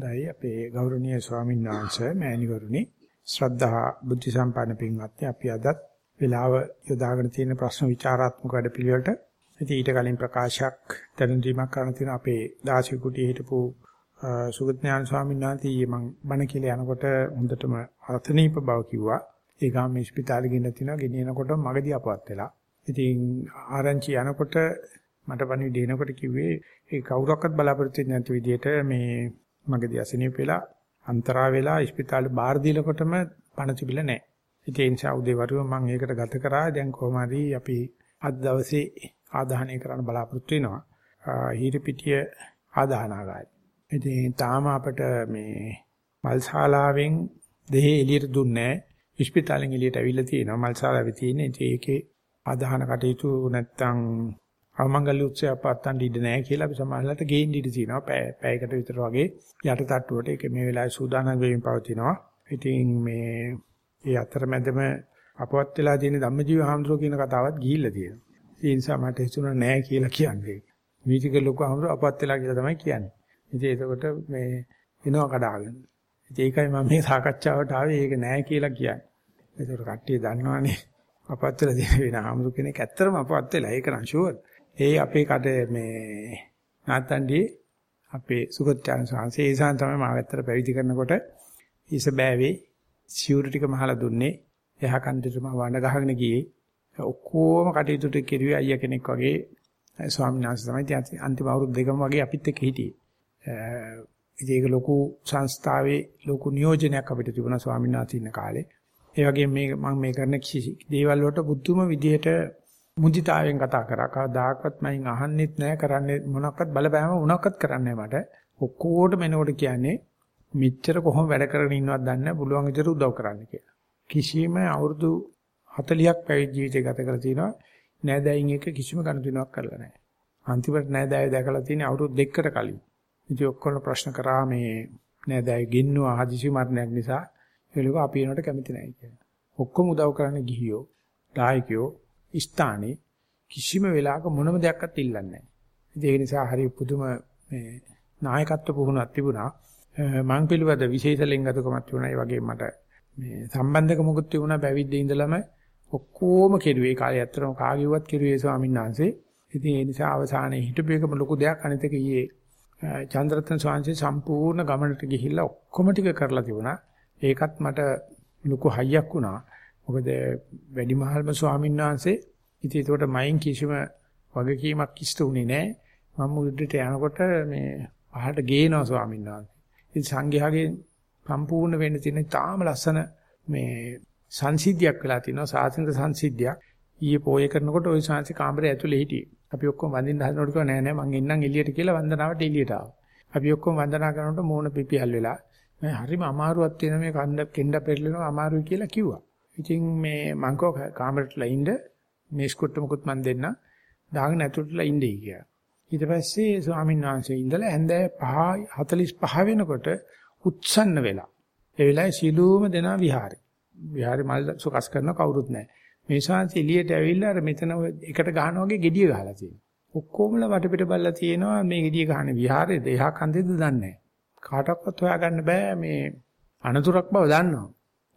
දැයි අපේ ගෞරවනීය ස්වාමීන් වහන්සේ මෑණිවරුනි ශ්‍රද්ධා බුද්ධ සම්පන්න පින්වත්නි අපි අදත් වේලාව යොදාගෙන තියෙන ප්‍රශ්න විචාරාත්මක වැඩපිළිවෙලට ඉතින් ඊට කලින් ප්‍රකාශයක් දැනුම් දීමක් කරන්න තියෙන අපේ දාසි කුටියේ හිටපු සුගතඥාන ස්වාමීන් වහන්සේ මම බණ කියලා යනකොට හොඳටම අර්ථනීප බව කිව්වා. ඒ ගාම මේ ස්පිතාලේ ගෙන්න තිනවා ගෙනියනකොට මගදී අපවත් වෙලා. ඉතින් ආරංචි යනකොට මට පණිවිඩ එනකොට කිව්වේ ඒ කවුරක්වත් බලාපොරොත්තු වෙන්නේ නැති විදිහට මේ මගදී අසනීප වෙලා අන්තරා වෙලා ස්පිතාලේ බාර දීලකොටම පණ තිබිලා නැහැ. ඉතින් ඒ නිසා උදේ වරුව මම ඒකට ගත කරා. දැන් කොහොම හරි අපි අද දවසේ ආදාහනය කරන්න බලාපොරොත්තු වෙනවා. හීරපිටිය ආදාහනාගාරය. ඉතින් තාම අපිට මේ මල්ශාලාවෙන් දෙහි එළියට දුන්නේ නැහැ. ඉස්පිතාලෙන් එළියට ඇවිල්ලා තියෙනවා. මල්ශාලාවේ තියෙන. ඉතින් ඒකේ ආදාහන කටයුතු නැත්තම් අවමංගල්‍ය උත්සවය පවත්වන්න ඉඩ නැහැ කියලා අපි සමාජලට ගේන්න ඉඩ තියෙනවා. පැයකට විතර වගේ යට තට්ටුවට ඒක මේ වෙලාවේ සූදානම් වෙමින් පවතිනවා. ඉතින් මේ ඒ අතරමැදම අපවත් වෙලා තියෙන ධම්මජීව හාමුදුරුවෝ කියන කතාවත් ගිහිල්ලා තියෙනවා. ඒ නිසා මට හිතුණා නෑ කියලා කියන්නේ. වීතික ලොකු හාමුදුරුවෝ අපවත් වෙලා කියලා තමයි කියන්නේ. ඉතින් එතකොට මේ එනවා කඩාගෙන. ඉතින් ඒකයි මම මේ සාකච්ඡාවට ආවේ ඒක නෑ කියලා කියන්නේ. ඒතර කට්ටිය දන්නවනේ අපවත් වෙලා තියෙන වෙන ආමුරු කෙනෙක් ඇත්තටම අපවත් වෙලා ඒක නම් ෂුවර්. ඒ අපේ කඩ මේ නාත්තන්ඩි අපේ සුගතචාන් සංසේ ඒසන් තමයි මාව ඇත්තට පැවිදි කරනකොට ඉස බෑවේ සිවුරු ටික මහලා දුන්නේ. එහා කන්දේටම වණ්ඩ ගහගෙන ගියේ. ඔක්කොම කටයුතු ටික කෙරුවේ අයියා කෙනෙක් වගේ ස්වාමීන් වහන්සේ තමයි අන්තිම අවුරුදු දෙකම වගේ අපිත් එක්ක හිටියේ. ඉතින් ඒක ලොකු සංස්ථාවේ ලොකු නියෝජනයක් අපිට තිබුණා ස්වාමීන් වහන්සේ ඉන්න කාලේ. ඒ වගේම මේ මම මේ කරන කිසි දේවල් වලට බුද්ධුම විදිහට මුදිතාවෙන් කතා කරා. කවදාකවත් මයින් අහන්නෙත් නැහැ කරන්නේ මොනක්වත් බලපෑම මොනක්වත් කරන්නේ මට. ඔක්කොටම එනකොට කියන්නේ මෙච්චර කොහොම වැඩ කරගෙන ඉන්නවද දන්නේ පුළුවන් විදිහට උදව් කරන්න කියලා. කිසිම අවුරුදු 40ක් පැවිදි ජීවිතය ගත කරලා තිනවා. නෑදෑයින් එක කිසිම ගනුදෙනුවක් කරලා නැහැ. අන්තිමට නෑදෑයෝ දැකලා තියෙන්නේ අවුරුදු දෙකකට කලින්. ඉතින් ඔක්කොම ප්‍රශ්න කරා මේ නේද අය ගෙන්නුවා හදිසි මරණයක් නිසා ඒලක අපි එනකොට කැමති නැහැ කියලා. ඔක්කොම උදව් කරන්න ගිහියෝ, දායකයෝ, ස්ථානේ කිසිම වෙලාවක මොනම දෙයක්වත් ඉල්ලන්නේ නැහැ. ඉතින් ඒ නිසා හරි පුදුම මේ නායකත්ව පුහුණුවක් තිබුණා. මං පිළිවෙද විශේෂ ලෙන්ගතුකමක් තිබුණා. ඒ වගේ මට මේ සම්බන්ධකමකුත් තිබුණා පැවිද්දේ ඉඳලම ඔක්කොම කෙරුවේ. ඒ කාලේ ඇත්තටම කාගේවත් කෙරුවේ ස්වාමීන් වහන්සේ. ඉතින් ඒ නිසා අවසානයේ හිටපු එකම ලොකු දෙයක් අනිත් එක ඊයේ චන්ද්‍රරත්න ස්වාමීන් සම්පූර්ණ ගමනට ගිහිල්ලා ඔක්කොම ටික කරලා තිබුණා. ඒකත් මට ලොකු හයියක් වුණා. මොකද වැඩිමහල්ම ස්වාමීන් වහන්සේ ඉතින් ඒකට මයින් කිසිම වගකීමක් ඉෂ්ට උනේ නැහැ. මම උඩට යනකොට මේ පහට ගේනවා ස්වාමීන් වහන්සේ. ඉතින් සංඝයාගේ සම්පූර්ණ වෙන්න තියෙන තාම ලස්සන මේ සංසිද්ධියක් වෙලා තිනවා සාසනික සංසිද්ධියක්. ඊයේ පෝය කරනකොට ওই ශාන්ති කාමරේ ඇතුලේ හිටියේ. අපි ඔක්කොම වඳින්න හදනකොට කිව්වා නෑ නෑ මං එන්නම් එළියට කියලා වන්දනාවට එළියට ආවා. අපි ඔක්කොම වන්දනා කරනකොට මූණ පිපිහල් වෙලා මම හරිම අමාරුවක් තියෙන මේ කන්ද කෙන්ඩ පෙරලෙනවා අමාරුයි කියලා කිව්වා. ඉතින් මේ මං කෝ කාමරේටලා ඉන්න මේස්කුට්ට මුකුත් මන් දෙන්න දාගෙන ඇතුළටලා ඉන්නේ කියලා. ඊට පස්සේ ස්වාමීන් වහන්සේ ඉඳලා ඇඳ 5 45 වෙනකොට උත්සන්න වෙලා. ඒ වෙලාවේ සීලූම දෙනා විහාරේ. විහාරේ මල් සුකස් කරන කවුරුත් නැහැ. මේ ශාන්ති එළියට ඇවිල්ලා අර මෙතන එකට ගහනවා වගේ gediya ගහලා තියෙනවා. ඔක්කොමල වටපිට බලලා තියෙනවා මේ gediya ගහන්නේ විහාරේද එහා කන්දේද දන්නේ නැහැ. කාටවත් හොයාගන්න බෑ මේ අනතුරක් බව දන්නවා.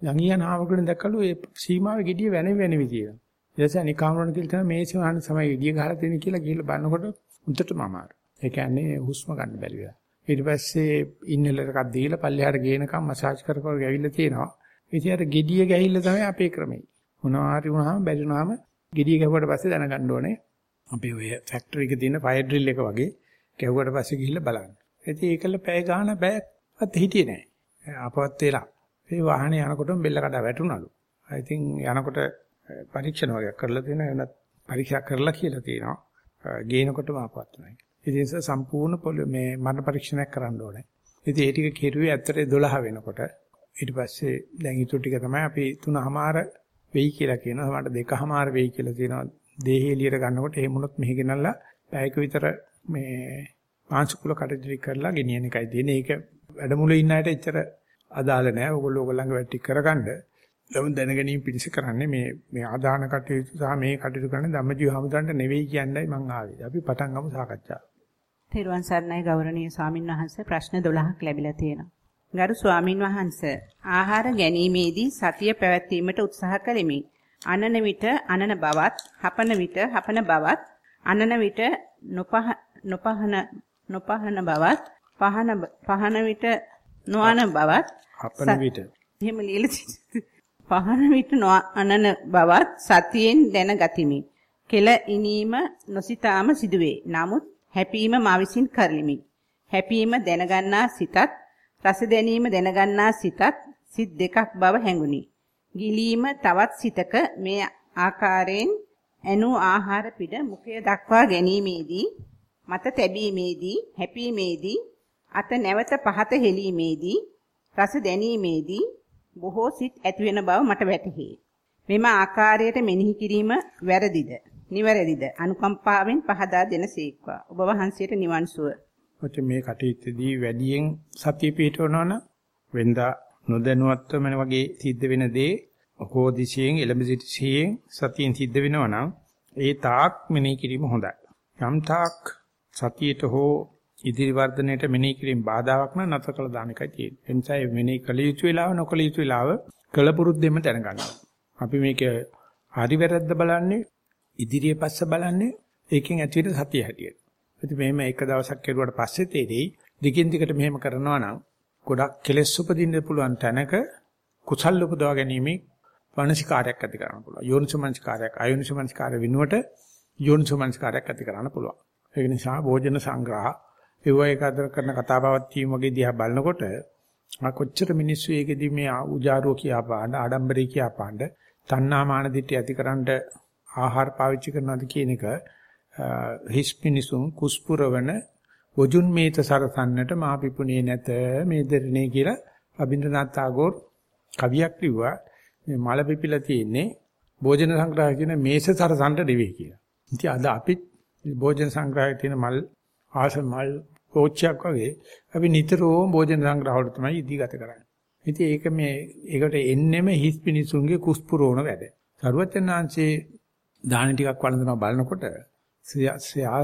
යංගියන් ආවකෙන් දැක්කලු ඒ සීමාවේ gediya වෙන වෙනවි තියෙනවා. ඊට පස්සේ අනිකාමරණ කියලා මේ සීමාන තමයි gediya ගහලා තියෙන කියලා ගිහලා බලනකොට උන්ටම අමාරු. ඒ කියන්නේ හුස්ම ගන්න බැරි වෙලා. ඊට පස්සේ ඉන්නලර එකක් දීලා පල්ලෙහාට ගේනකම් මසාජ් කර කර ගෑවිලා තියෙනවා. ඉතින් අර gediya ගෑහිල්ල තමයි අපේ ක්‍රමය. මොනවා හරි වුණාම බැරි වුණාම gediya ගැහුවට පස්සේ දැනගන්න ඕනේ. අපි ඔය ෆැක්ටරි එකේ තියෙන ෆයර් ඩ්‍රිල් එක වගේ ගැහුවට පස්සේ ගිහිල්ලා බලන්න. ඉතින් ඒකල පැය ගාන බෑවත් හිටියේ නෑ. අපවත් වෙලා. ඒ වාහනේ යනකොටම බෙල්ල කඩා වැටුණලු. ඉතින් යනකොට eh, පරීක්ෂණ වගේක් කරලා තියෙනවා. එනත් පරීක්ෂා කරලා කියලා තියෙනවා. Eh, ගේනකොටම අපවත් නැහැ. ඉතින් සම්පූර්ණ මේ මරණ පරීක්ෂණයක් කරන්න ඕනේ. ඉතින් ඒ ටික කෙරුවේ ඇත්තට 12 වෙනකොට ඊට පස්සේ දැන් ඊටු ටික තමයි අපි 3:00මාර වෙයි කියලා කියනවා. සමහරට දෙකමාර වෙයි කියලා තියෙනවා. දේහය එළියට ගන්නකොට එහෙම වුණොත් මෙහි ගෙනල්ලා පැයක විතර මේ පාංශුකුල කටයුතු කරලා ගෙනියන එකයි තියෙන්නේ. ඒක වැඩමුළුවේ ඉන්න අයට එච්චර අදාළ නෑ. ඕගොල්ලෝ ඕගොල්ලන්ගේ වැඩ ටික කරගන්න. ලොම් දැනගැනීම පිණිස කරන්නේ මේ මේ ආදාන කටයුතු සහ මේ කටයුතු කරන්නේ ධම්මජීව හමුදන්ට නෙවෙයි කියන්නයි මං ආවේ. අපි පටන් ගමු සාකච්ඡාව. තෙරුවන් සරණයි ගෞරවනීය ස්වාමින් වහන්සේ ප්‍රශ්න 12ක් ලැබිලා තියෙනවා. ගරු ස්වාමින් වහන්සේ ආහාර ගැනීමේදී සතිය පැවැත්වීමට උත්සාහ කළෙමි. අනන විට අනන බවත්, හපන විට හපන බවත්, අනන විට නොපහ නොපහන නොපහන බවත්, පහන පහන විට නොඅන බවත්, හපන විට එහෙම ලියලා පහන විට නොඅනන බවත් සතියෙන් දැනගතිමි. කෙල ඉනීම නොසිතාම සිදුවේ. නමුත් හැපීම මා විසින් කරලිමි. හැපීම දැනගන්නා සිතත් රස දැනීම දැනගන්නා සිතත් සිත් දෙකක් බව හැඟුනි. ගිලීම තවත් සිතක මේ ආකාරයෙන් ඇනු ආහාර පිට මුඛය දක්වා ගැනීමේදී මත තැබීමේදී හැපීමේදී අත නැවත පහත හෙලීමේදී රස දැනීමේදී බොහෝ සිත් ඇතිවෙන බව මට වැටහි. මෙම ආකාරයට මෙනෙහි කිරීම වැරදිද? නිවැරදිද? අනුකම්පාවෙන් පහදා දෙනසේක්වා. ඔබ වහන්සේට නිවන් සුව. ඔච්ච මේ කටයුත්තේදී වැඩියෙන් සතිය පිටවනවා නම් වෙනදා නොදැනුවත්වම වගේ සිද්ධ වෙන දේ හෝදිසියෙන් එළඹ සිටියෙන් සතියෙන් සිද්ධ වෙනවා නම් ඒ තාක් මෙනෙහි කිරීම හොඳයි. යම් තාක් සතියට හෝ ඉදිරි වර්ධනයට මෙනෙහි කිරීම බාධාවක් නම් නැතර කළ දාන එකයි තියෙන්නේ. ඒ නිසා මේ මෙනෙහි කළ යුතු වෙලාව නොකළ යුතු වෙලාව කළපුරුද්දෙම දැනගන්නවා. අපි මේක හරි වැරද්ද බලන්නේ ඉදිරියේ පස්ස බලන්නේ ඒකෙන් ඇති වෙන සතිය හැටියට. ඉතින් මෙහෙම එක දවසක් කෙරුවට පස්සේ තේරෙයි දිගින් දිගට මෙහෙම කරනවා නම් ගොඩක් කෙලෙස් උපදින්න පුළුවන් තැනක කුසල් උපදවා ගැනීම මානසිකාරයක් ඇති කරන්න පුළුවන්. යෝනිසමනස්කාරයක් අයෝනිසමනස්කාර වෙනුවට යෝනිසමනස්කාරයක් ඇති කරන්න පුළුවන්. ඒක නිසා භෝජන සංග්‍රහ ඒව එක අතර කරන කතා බවක් තීම වගේ දිහා බලනකොට ආ කොච්චර මිනිස්සු ඒකෙදි මේ උජාරුව කියා පාන්න ආඩම්බරේ කියා පාන්න තණ්හා මාන දිට්ඨිය ඇතිකරන්න ආහාර පාවිච්චි කරනවාද කියන එක හිස් මිනිසුන් කුස්පුරවන වජුන් මේත සරසන්නට මා පිපුණේ නැත මේ දෙරණේ කියලා අබින්දනාත් tagore කවියක් ලිව්වා මේ මල පිපිලා තියෙන්නේ භෝජන සංග්‍රහය කියන මේස සරසන්න නෙවෙයි කියලා. ඉතින් අද අපිත් භෝජන සංග්‍රහයේ තියෙන මල් ආස මල් කෝච්චයක් වගේ අපි නිතරම භෝජන සංග්‍රහ වල තමයි ඉදිගත කරන්නේ. ඉතින් ඒක මේ ඒකට එන්නෙම හිස් මිනිසුන්ගේ කුස්පුරෝණ වැඩ. සරුවචනාංශේ දාන ටිකක් වළඳනවා බලනකොට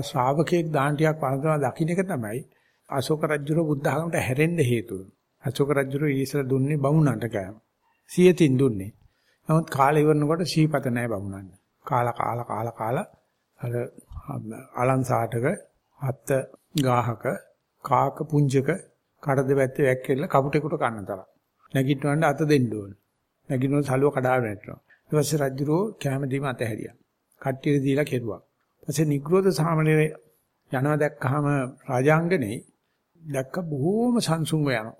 ශ්‍රාවකෙක් දාන ටිකක් වළඳනවා දකින්න එක තමයි අශෝක රජුගේ බුද්ධ ධර්මයට හැරෙන්න හේතුව. අශෝක රජු ඊසල දුන්නේ බමුණන්ට කෑම. සියතින් දුන්නේ. නමුත් කාලේ ඉවරනකොට සීපත නැහැ බමුණන්ට. කාලා කාලා කාලා කාලා අර අලන්සාටක හත් ගාහක කාක පුංජක කඩද වැත්තේ වැක්කෙල්ල කපුටෙකුට කන්න තරම්. නැගිටවන්න අත දෙන්න ඕන. නැගිටිනොත් සලුව කඩාගෙන වැටෙනවා. ඊට පස්සේ රජුරෝ කැම දීම අතහැරියා. කට්ටියට දීලා කෙරුවා. ඊපස්සේ නිග්‍රෝධ සාමණේර යනවා දැක්කහම රාජාංගනේ දැක්ක බොහෝම සංසුන්ව යනවා.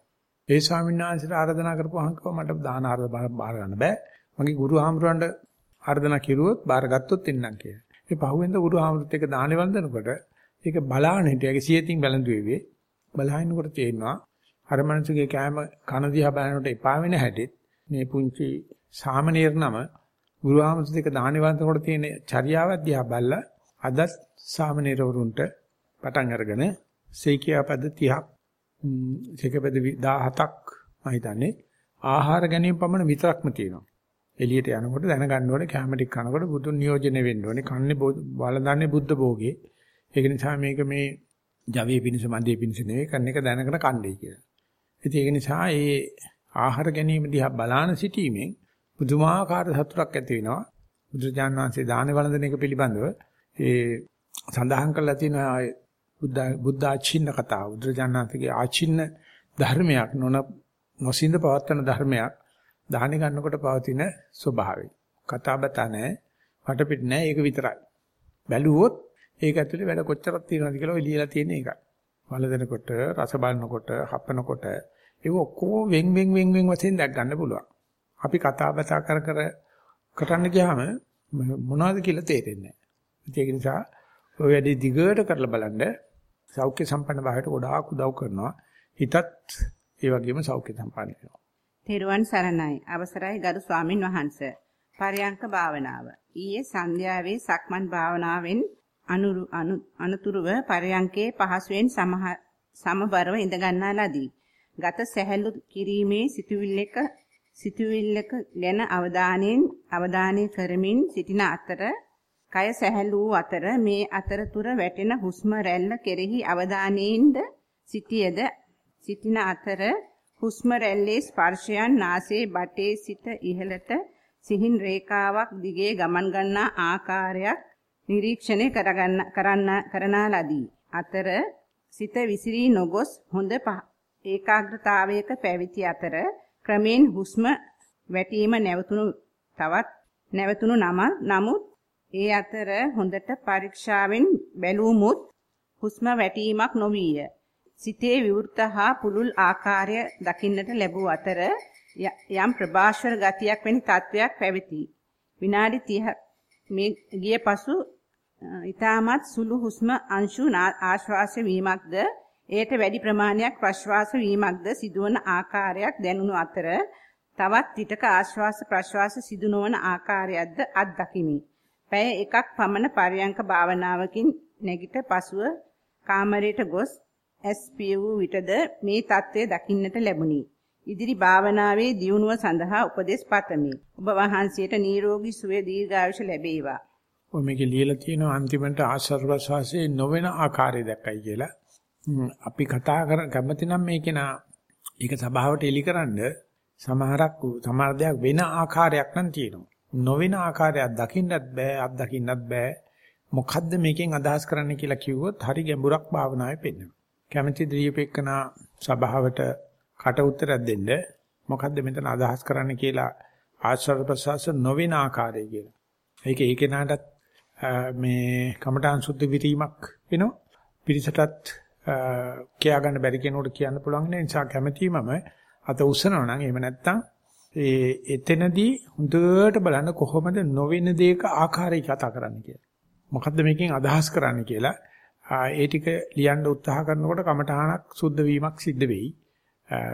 ඒ ස්වාමීන් වහන්සේට ආරාධනා කරපුවාම කිව්වා මට දාන ආරාධනා බාර ගන්න බෑ. මගේ ගුරු හාමුදුරන්ට ආරාධනා කෙරුවොත් බාරගත්තොත් එන්නම් කියලා. මේ පහුවෙන්ද ගුරු හාමුදුරුත් එක්ක දානේ වන්දනකොට ඒක බලාගෙන හිටියාගේ සියතින් බැලඳුවේ බලහිනකොට තේරෙනවා අර මනුස්සගේ කෑම කන දිහා බලනකොට එපා වෙන හැටිත් මේ පුංචි සාමණේර නම ගුරුහාමුදුර දෙක දාහනේ වන්දනකොට තියෙන චර්යාවක් දිහා බැලලා අදත් සාමණේරවරුන්ට පටන් අරගෙන සීකියා පද 30ක් සීකපද 17ක් මම හිතන්නේ ආහාර ගැනීම පමණ විතරක්ම තියෙනවා. එළියට යනකොට දැනගන්න ඕනේ කැම ටික කනකොට බුදුන් නියෝජනය වෙන්න ඕනේ. කන්නේ බලඳන්නේ බුද්ධ භෝගේ. ඒක නිසා මේක මේ ජවයේ පිණිස මන්දියේ පිණිස නෙවෙයි කන්න එක දැනගෙන කන්නේ කියලා. ඉතින් ඒක නිසා ඒ ආහාර ගැනීම දිහා බලාන සිටීමෙන් බුදුමාකාර සතුටක් ඇති වෙනවා. බුදුරජාණන් වහන්සේ දාන වළඳන එක පිළිබඳව ඒ සඳහන් කරලා තියෙන බුද්ධ බුද්ධ ආචින්න කතාව. බුදුරජාණන් වහන්සේගේ ආචින්න ධර්මයක් නොන නොසින්ද පවත්තන ධර්මයක් දාහන ගන්නකොට පවතින ස්වභාවය. කතා බත නැහැ, වටපිට නැහැ, ඒක විතරයි. බැලුවොත් ඒක ඇතුලේ වැඩ කොච්චරක් තියෙනවද කියලා ඔය ලියලා තියෙන එකයි. වළඳනකොට, රස බලනකොට, හපනකොට ඒක ඔක්කොම වෙන් වෙන් වෙන් වෙන් වශයෙන් දැක් ගන්න පුළුවන්. අපි කතා බතා කර කර කරන්න ගියාම මොනවද කියලා තේරෙන්නේ නැහැ. ඒක නිසා ඔය වැඩි දිගට කරලා බලන්න සෞඛ්‍ය සම්පන්න භාවයට ගොඩාක් උදව් කරනවා. හිතත් ඒ වගේම සෞඛ්‍ය සම්පන්න වෙනවා. තෙරුවන් සරණයි. අවසරයි ගරු ස්වාමින් වහන්සේ. පරයන්ක භාවනාව. ඊයේ සන්ධ්‍යාවේ සක්මන් භාවනාවෙන් අනුරු අනුතුරුව පරයන්කේ පහසුවෙන් සමබරව ඉඳ ගන්නා ලදී. ගත සැහැල්ලු කිරීමේ සිතුවිල්ලක සිතුවිල්ලක ගැන අවධානයෙන් අවධානය කරමින් සිටින අතර කය සැහැල්ලු අතර මේ අතරතුර වැටෙන හුස්ම රැල්ල කෙරෙහි අවධානයෙන්ද සිටියද සිටින අතර හුස්ම රැල්ලේ ස්පර්ශයන් නාසයේ බටේ සිට ඉහළට සිහින් රේඛාවක් දිගේ ගමන් ගන්නා ආකාරයක් නිරීක්ෂණය කරගන්න කරන්න කරනා ලදී. අතර සිත විසිරී නොගොස් හොඳ ඒකාග්‍රතාවයක පැවිති අතර ක්‍රමෙන් හුස්ම වැටීම නැවතුණු තවත් නැවතුණු නම නමුත් ඒ අතර හොඳට පරීක්ෂාවෙන් බැලුමුත් හුස්ම වැටීමක් නොවිය. සිතේ විවෘත හා පුළුල් ආකාරය දකින්නට ලැබූ අතර යම් ප්‍රභාෂර ගතියක් වැනි තත්වයක් පැවති. විනාඩි 30 මේ ගිය පසු ඊටමත් සුළු හුස්ම අංශු ආශ්වාස වීමක්ද එයට වැඩි ප්‍රමාණයක් ප්‍රශ්වාස වීමක්ද සිදුවන ආකාරයක් දැනුණු අතර තවත් විටක ආශ්වාස ප්‍රශ්වාස සිදු නොවන ආකාරයක්ද අත්දකිමි. පැය එකක් පමණ පරයන්ක භාවනාවකින් නැගිට පසුව කාමරයට ගොස් SPU විටද මේ தત્ත්වය දකින්නට ලැබුණි. ඉදිරි භාවනාවේ දියුණුව සඳහා උපදෙස් පතමි. ඔබ වහන්සේට නිරෝගී සුවය දීර්ඝායුෂ ලැබේවා. ඔය මේකේ ලියලා තියෙනවා අන්තිමට ආශ්‍රවසවාසයේ නොවන ආකාරය දැක්කයි කියලා. අපි කතා කර කැමති නම් මේක නා ඒක සභාවට එලිකරනද සමහරක් සමහර දෙයක් වෙන ආකාරයක් නම් තියෙනවා. නොවන ආකාරයක් දකින්නත් බෑ, අත් දකින්නත් බෑ. මොකද්ද මේකෙන් අදහස් කරන්න කියලා කිව්වොත් හරි ගැඹුරක් භාවනාවේ පෙන්වනවා. කැමැති දීපෙකනා සභාවට කට උත්තරයක් දෙන්න. මොකද්ද මෙතන අදහස් කරන්න කියලා ආශ්‍රව ප්‍රසවාස නොවන ආකාරය කියලා. ඒක ඒ කෙනාටත් මේ කමඨාන් සුද්ධ විරීමක් වෙනවා. පිරිසටත් කියා ගන්න බැරි කෙනෙකුට කියන්න පුළුවන් නිසා කැමැතිමම අත උස්සනවා නම් එහෙම නැත්තම් ඒ එතනදී හොඳට බලන්න කොහොමද නොවෙන දෙයක ආකාරය කතා කරන්න කියලා. මොකද්ද මේකෙන් අදහස් කරන්න කියලා ඒ ටික ලියන්න උත්සාහ කරනකොට කමඨහනක් සුද්ධ වීමක් සිද්ධ වෙයි.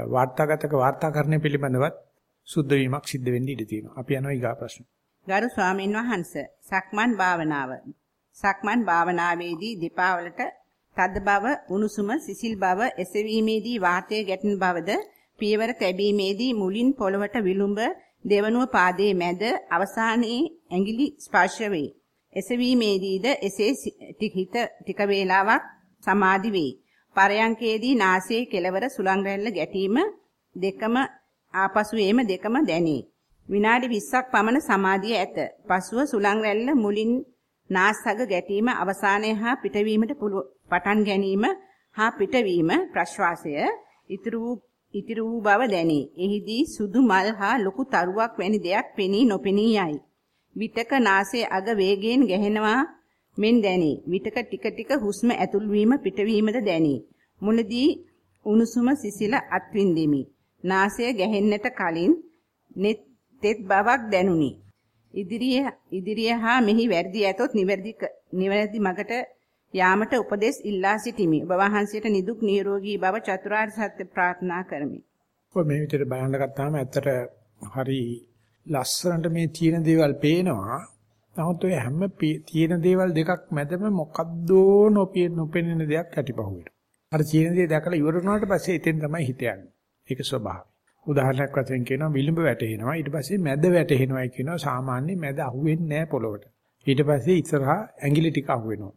වාර්තාගතක වාර්තාකරණය පිළිබඳවත් සුද්ධ වීමක් සිද්ධ වෙන්න ඉඩ තියෙනවා. අපි යනවා ඊගා ප්‍රශ්න. ගරු ස්වාමීන් වහන්ස සක්මන් භාවනාව. සක්මන් භාවනාවේදී දෙපා වලට තද බව, උණුසුම, සිසිල් බව, එසවීමේදී වාතය ගැටෙන බවද, පියවර තැබීමේදී මුලින් පොළවට විලුඹ, දෙවනුව පාදයේ මැද, අවසානයේ ඇඟිලි ස්පර්ශ වේ. එසවීමේදීද එසේ ටික ටික වේලාවක් සමාධි වේ. පරයන්කේදී නාසයේ කෙළවර සුලං රැල්ල ගැටීම දෙකම ආපසු එීම දෙකම දැනේ. විනාඩි 20ක් පමණ සමාධිය ඇත. පසුව සුලං රැල්ල මුලින් නාසග ගැටීම අවසානයේ හා පිටවීමට පටන් ගැනීම හා පිටවීම ප්‍රශ්වාසය ඉතුරු වූ ඉතිරි වූ බව දැනේ. එහිදී සුදු මල් හා ලොකු තරුවක් වැනි දෙයක් පෙනී නොපෙනී යයි. විටක නාසයේ අග වේගයෙන් ගැහෙනවා මෙන් දැනේ. විටක ටික ටික හුස්ම ඇතුල් වීම පිටවීමද දැනේ. මුලදී උණුසුම සිසිල අත්විඳෙමි. නාසය ගැහෙන්නට කලින් net තෙත් බවක් දැනුනි. ඉදිරිය ඉදිරිය හා මෙහි වැඩි ඇතොත් නිවැරදි නිවැරදි මගට යාමට උපදෙස් ඉල්ලා සිටිමි. ඔබ වහන්සේට නිදුක් නිරෝගී භව චතුරාර්ය සත්‍ය ප්‍රාර්ථනා කරමි. ඔය මේ විදිහට බලන්න ගත්තාම ඇත්තට හරි ලස්සනට මේ තියෙන දේවල් පේනවා. නමුත් ඔය හැම තියෙන දේවල් දෙකක් මැදම මොකද්දෝ නොපෙනෙන දෙයක් ඇතිපහුවෙනවා. අර තියෙන දේ දැකලා ඉවර වුණාට පස්සේ එතෙන් තමයි හිත යන්නේ. ඒක ස්වභාවය. උදාහරණයක් වශයෙන් කියනවා විලුඹ වැටෙනවා. ඊට පස්සේ මැද වැටෙනවායි කියනවා. සාමාන්‍ය මැද අහුවෙන්නේ නැහැ පොළොවට. ඊට පස්සේ ඉස්සරහා ඇඟිලි ටික අහුවෙනවා.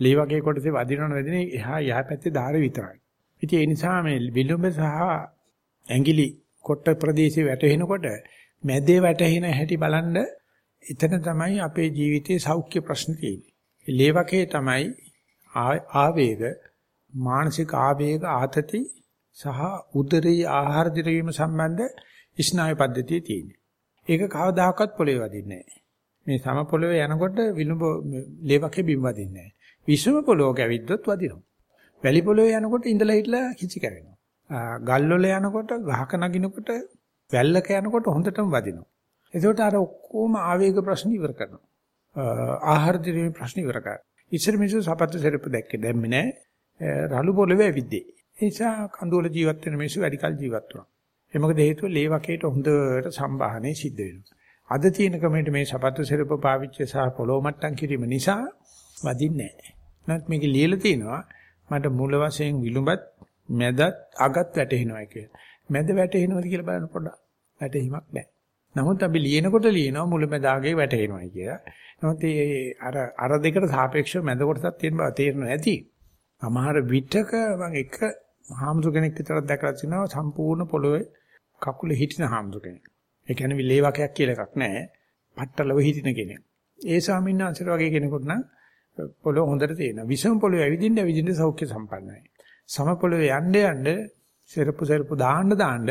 ලේ වගේ කොටසේ වදිනවන වැදිනේ එහා යහ පැත්තේ ධාර විතරයි. ඉතින් ඒ නිසා මේ විලුඹ සහ ඇඟිලි කොට ප්‍රදේශේ වැටෙනකොට මැදේ වැටෙන හැටි බලන්න එතන තමයි අපේ ජීවිතයේ සෞඛ්‍ය ප්‍රශ්න තියෙන්නේ. ලේ වගේ තමයි ආවේග මානසික ආවේග ආතති සහ උදරයේ ආහාර දිරවීම සම්බන්ධ ස්නායු පද්ධතිය තියෙනවා. ඒක කවදාකවත් පොළවේ වදින්නේ නැහැ. මේ සම පොළවේ යනකොට විලුඹ ලේවකේ බිම් වදින්නේ නැහැ. විෂම පොළොව කැවිද්දොත් වදිනවා. වැලි පොළවේ යනකොට ඉඳලා හිටලා කිචි කැවෙනවා. ගල් වල යනකොට ගහක නගිනකොට වැල්ලක යනකොට හොඳටම වදිනවා. එතකොට අර ඔක්කොම ආවේග ප්‍රශ්න ඉවර කරනවා. ආහාර දිරීමේ ප්‍රශ්න ඉවර කරනවා. ඉස්සර මිනිස්සු සපත්තු සෙරප්පු දැක්කේ දැම්මේ නැහැ. රළු පොළවේ ඇවිද්දේ. ඒ නිසා කඳුවල ජීවත් වෙන මිනිස්සු වැඩි කල ජීවත් වුණා. ඒ මොකද හේතුව ලේ වකේට හොඳට සම්බාහනේ සිද්ධ වෙනවා. අද තියෙන ක්‍රමයට මේ සපත්තු සිරප පාවිච්චි සහ පොළොව මට්ටම් කිරීම නිසා වදින්නේ නැහැ. නැත් මේක ලියලා තිනවා මට මුල වශයෙන් විලුඹත් මැදත් අගත් වැටෙනවා කියලා. මැද වැටෙනවද කියලා බලන්න පොඩ්ඩක්. වැටීමක් නැහැ. නමුත් අපි ලියනකොට ලියනවා මුලැමැදාගේ වැටෙනවා කියලා. නමුත් ඒ අර අර දෙකට සාපේක්ෂව මැද කොටසක් තියෙන බව තේරෙන්නේ නැති. අමහර විටක මම එක හාමුදුර කෙනෙක් විතරක් දැකලා තිනවා සම්පූර්ණ පොළොවේ කකුල හිටින හාමුදුර කෙනෙක්. ඒ කියන්නේ විලේ වකයක් කියලා එකක් නැහැ. පට්ටලව හිටින කෙනෙක්. ඒ ස්වාමීන් වහන්සේට වගේ කෙනෙකුට නම් පොළොව හොඳට තියෙනවා. විසම පොළොවේ ඇවිදින්න ඇවිදින්න සෞඛ්‍ය සම්පන්නයි. සම පොළොවේ යන්න යන්න සෙරපු සෙරපු දාන්න දාන්න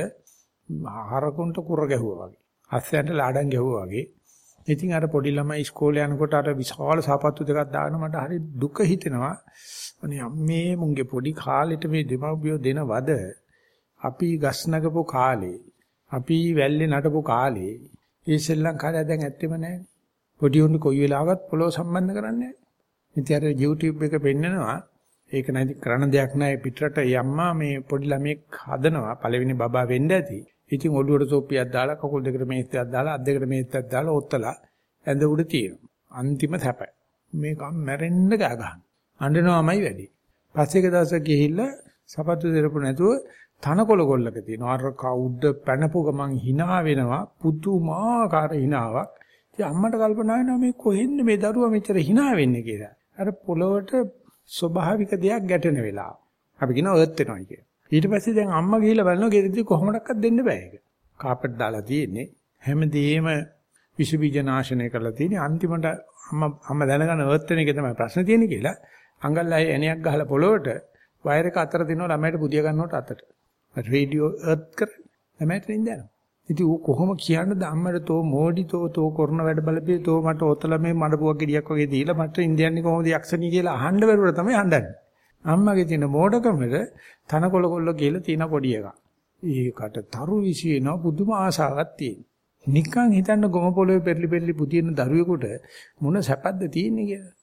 ආහාරකුන්ට කුර ගැහුවා වගේ. අස්සයන්ට ලාඩම් ගැහුවා වගේ. ඉතින් අර පොඩි ළමයි ඉස්කෝලේ යනකොට අර විශාල සාපත්තු දෙකක් දාගෙන මට හරි දුක හිතෙනවා. අනේ අම්මේ මුංගේ පොඩි කාලෙට මේ දෙමව්පියෝ දෙන වද අපි ගස් නගපු කාලේ අපි වැල්ලේ නටපු කාලේ ඒ ශ්‍රී ලංකාවේ දැන් ඇත්තෙම නැහැ. පොඩි උන් කොයි වෙලාවකත් පොළොව සම්බන්ධ කරන්නේ නැහැ. ඉතින් අර YouTube එක පෙන්නනවා ඒක නැති කරන දෙයක් නැහැ පිටරට යම්මා මේ පොඩි ළමෙක් හදනවා පළවෙනි බබා වෙන්න ඇති. ඉතින් ඔළුවට තොප්පියක් දාලා කකුල් දෙකට මේස්තියක් දාලා අත් දෙකට මේස්තියක් දාලා ඔත්තලා ඇඳ උඩ තියෙනවා. අන්තිම තැප. මේක මැරෙන්න ගා ගන්න. අඬනවාමයි වැඩි. පස්සේ එක දවසක් ගිහිල්ලා සපත්තු දෙරපු නැතුව තනකොළ ගොල්ලක තියෙනවා. අර කවුද්ද පැනපු ගමන් hina වෙනවා. පුදුමාකාර hinaවක්. ඉතින් අම්මට කල්පනා වෙනවා මේ කොහෙන්ද මේ දරුවා මෙච්චර hina වෙන්නේ කියලා. අර පොළොවට ස්වභාවික දෙයක් ගැටෙන වෙලාව. අපි කියනවා අර්ත් වෙනවා කියලා. ඊට පස්සේ දැන් අම්මා ගිහිල්ලා බලනවා ගෙදරදී කොහොමඩක්වත් දෙන්න බෑ ඒක. කාපට් දාලා තියෙන්නේ. හැමදේම විස බීජ නාශනය කරලා තියෙන්නේ. අන්තිමට අම්මා අම්මා දැනගන්න අර්ත් වෙන එක තමයි ප්‍රශ්න තියෙන්නේ කියලා. අඟල්ලා එණයක් ගහලා පොළොවට වයර් එක අතර දිනව ළමයට පුදිය ගන්නවට අතට. රේඩියෝ අර්ත් කර ළමයට නින්දනවා. ඉතින් ඌ කොහොම කියන්නද අම්මට තෝ මෝඩි තෝ තෝ කරන වැඩ බලපේ තෝ මට ඔතල මේ මඩපුවක් ගෙඩියක් වගේ දීලා මට ඉන්දියන්නේ කොහොමද යක්ෂණී කියලා අහන්න බැරුව තමයි හඳන්නේ. අම්මගේ තියෙන මෝඩකමද තනකොළ කොල්ල කියලා තියෙන පොඩි එකක්. ඒකට තරු විශ්ේන පුදුම ආසාවක් තියෙන. නිකන් හිතන්න ගොම පොළවේ පෙරලි පෙරලි පුදින දරුවෙකුට මොන සැපද තියෙන්නේ කියලා.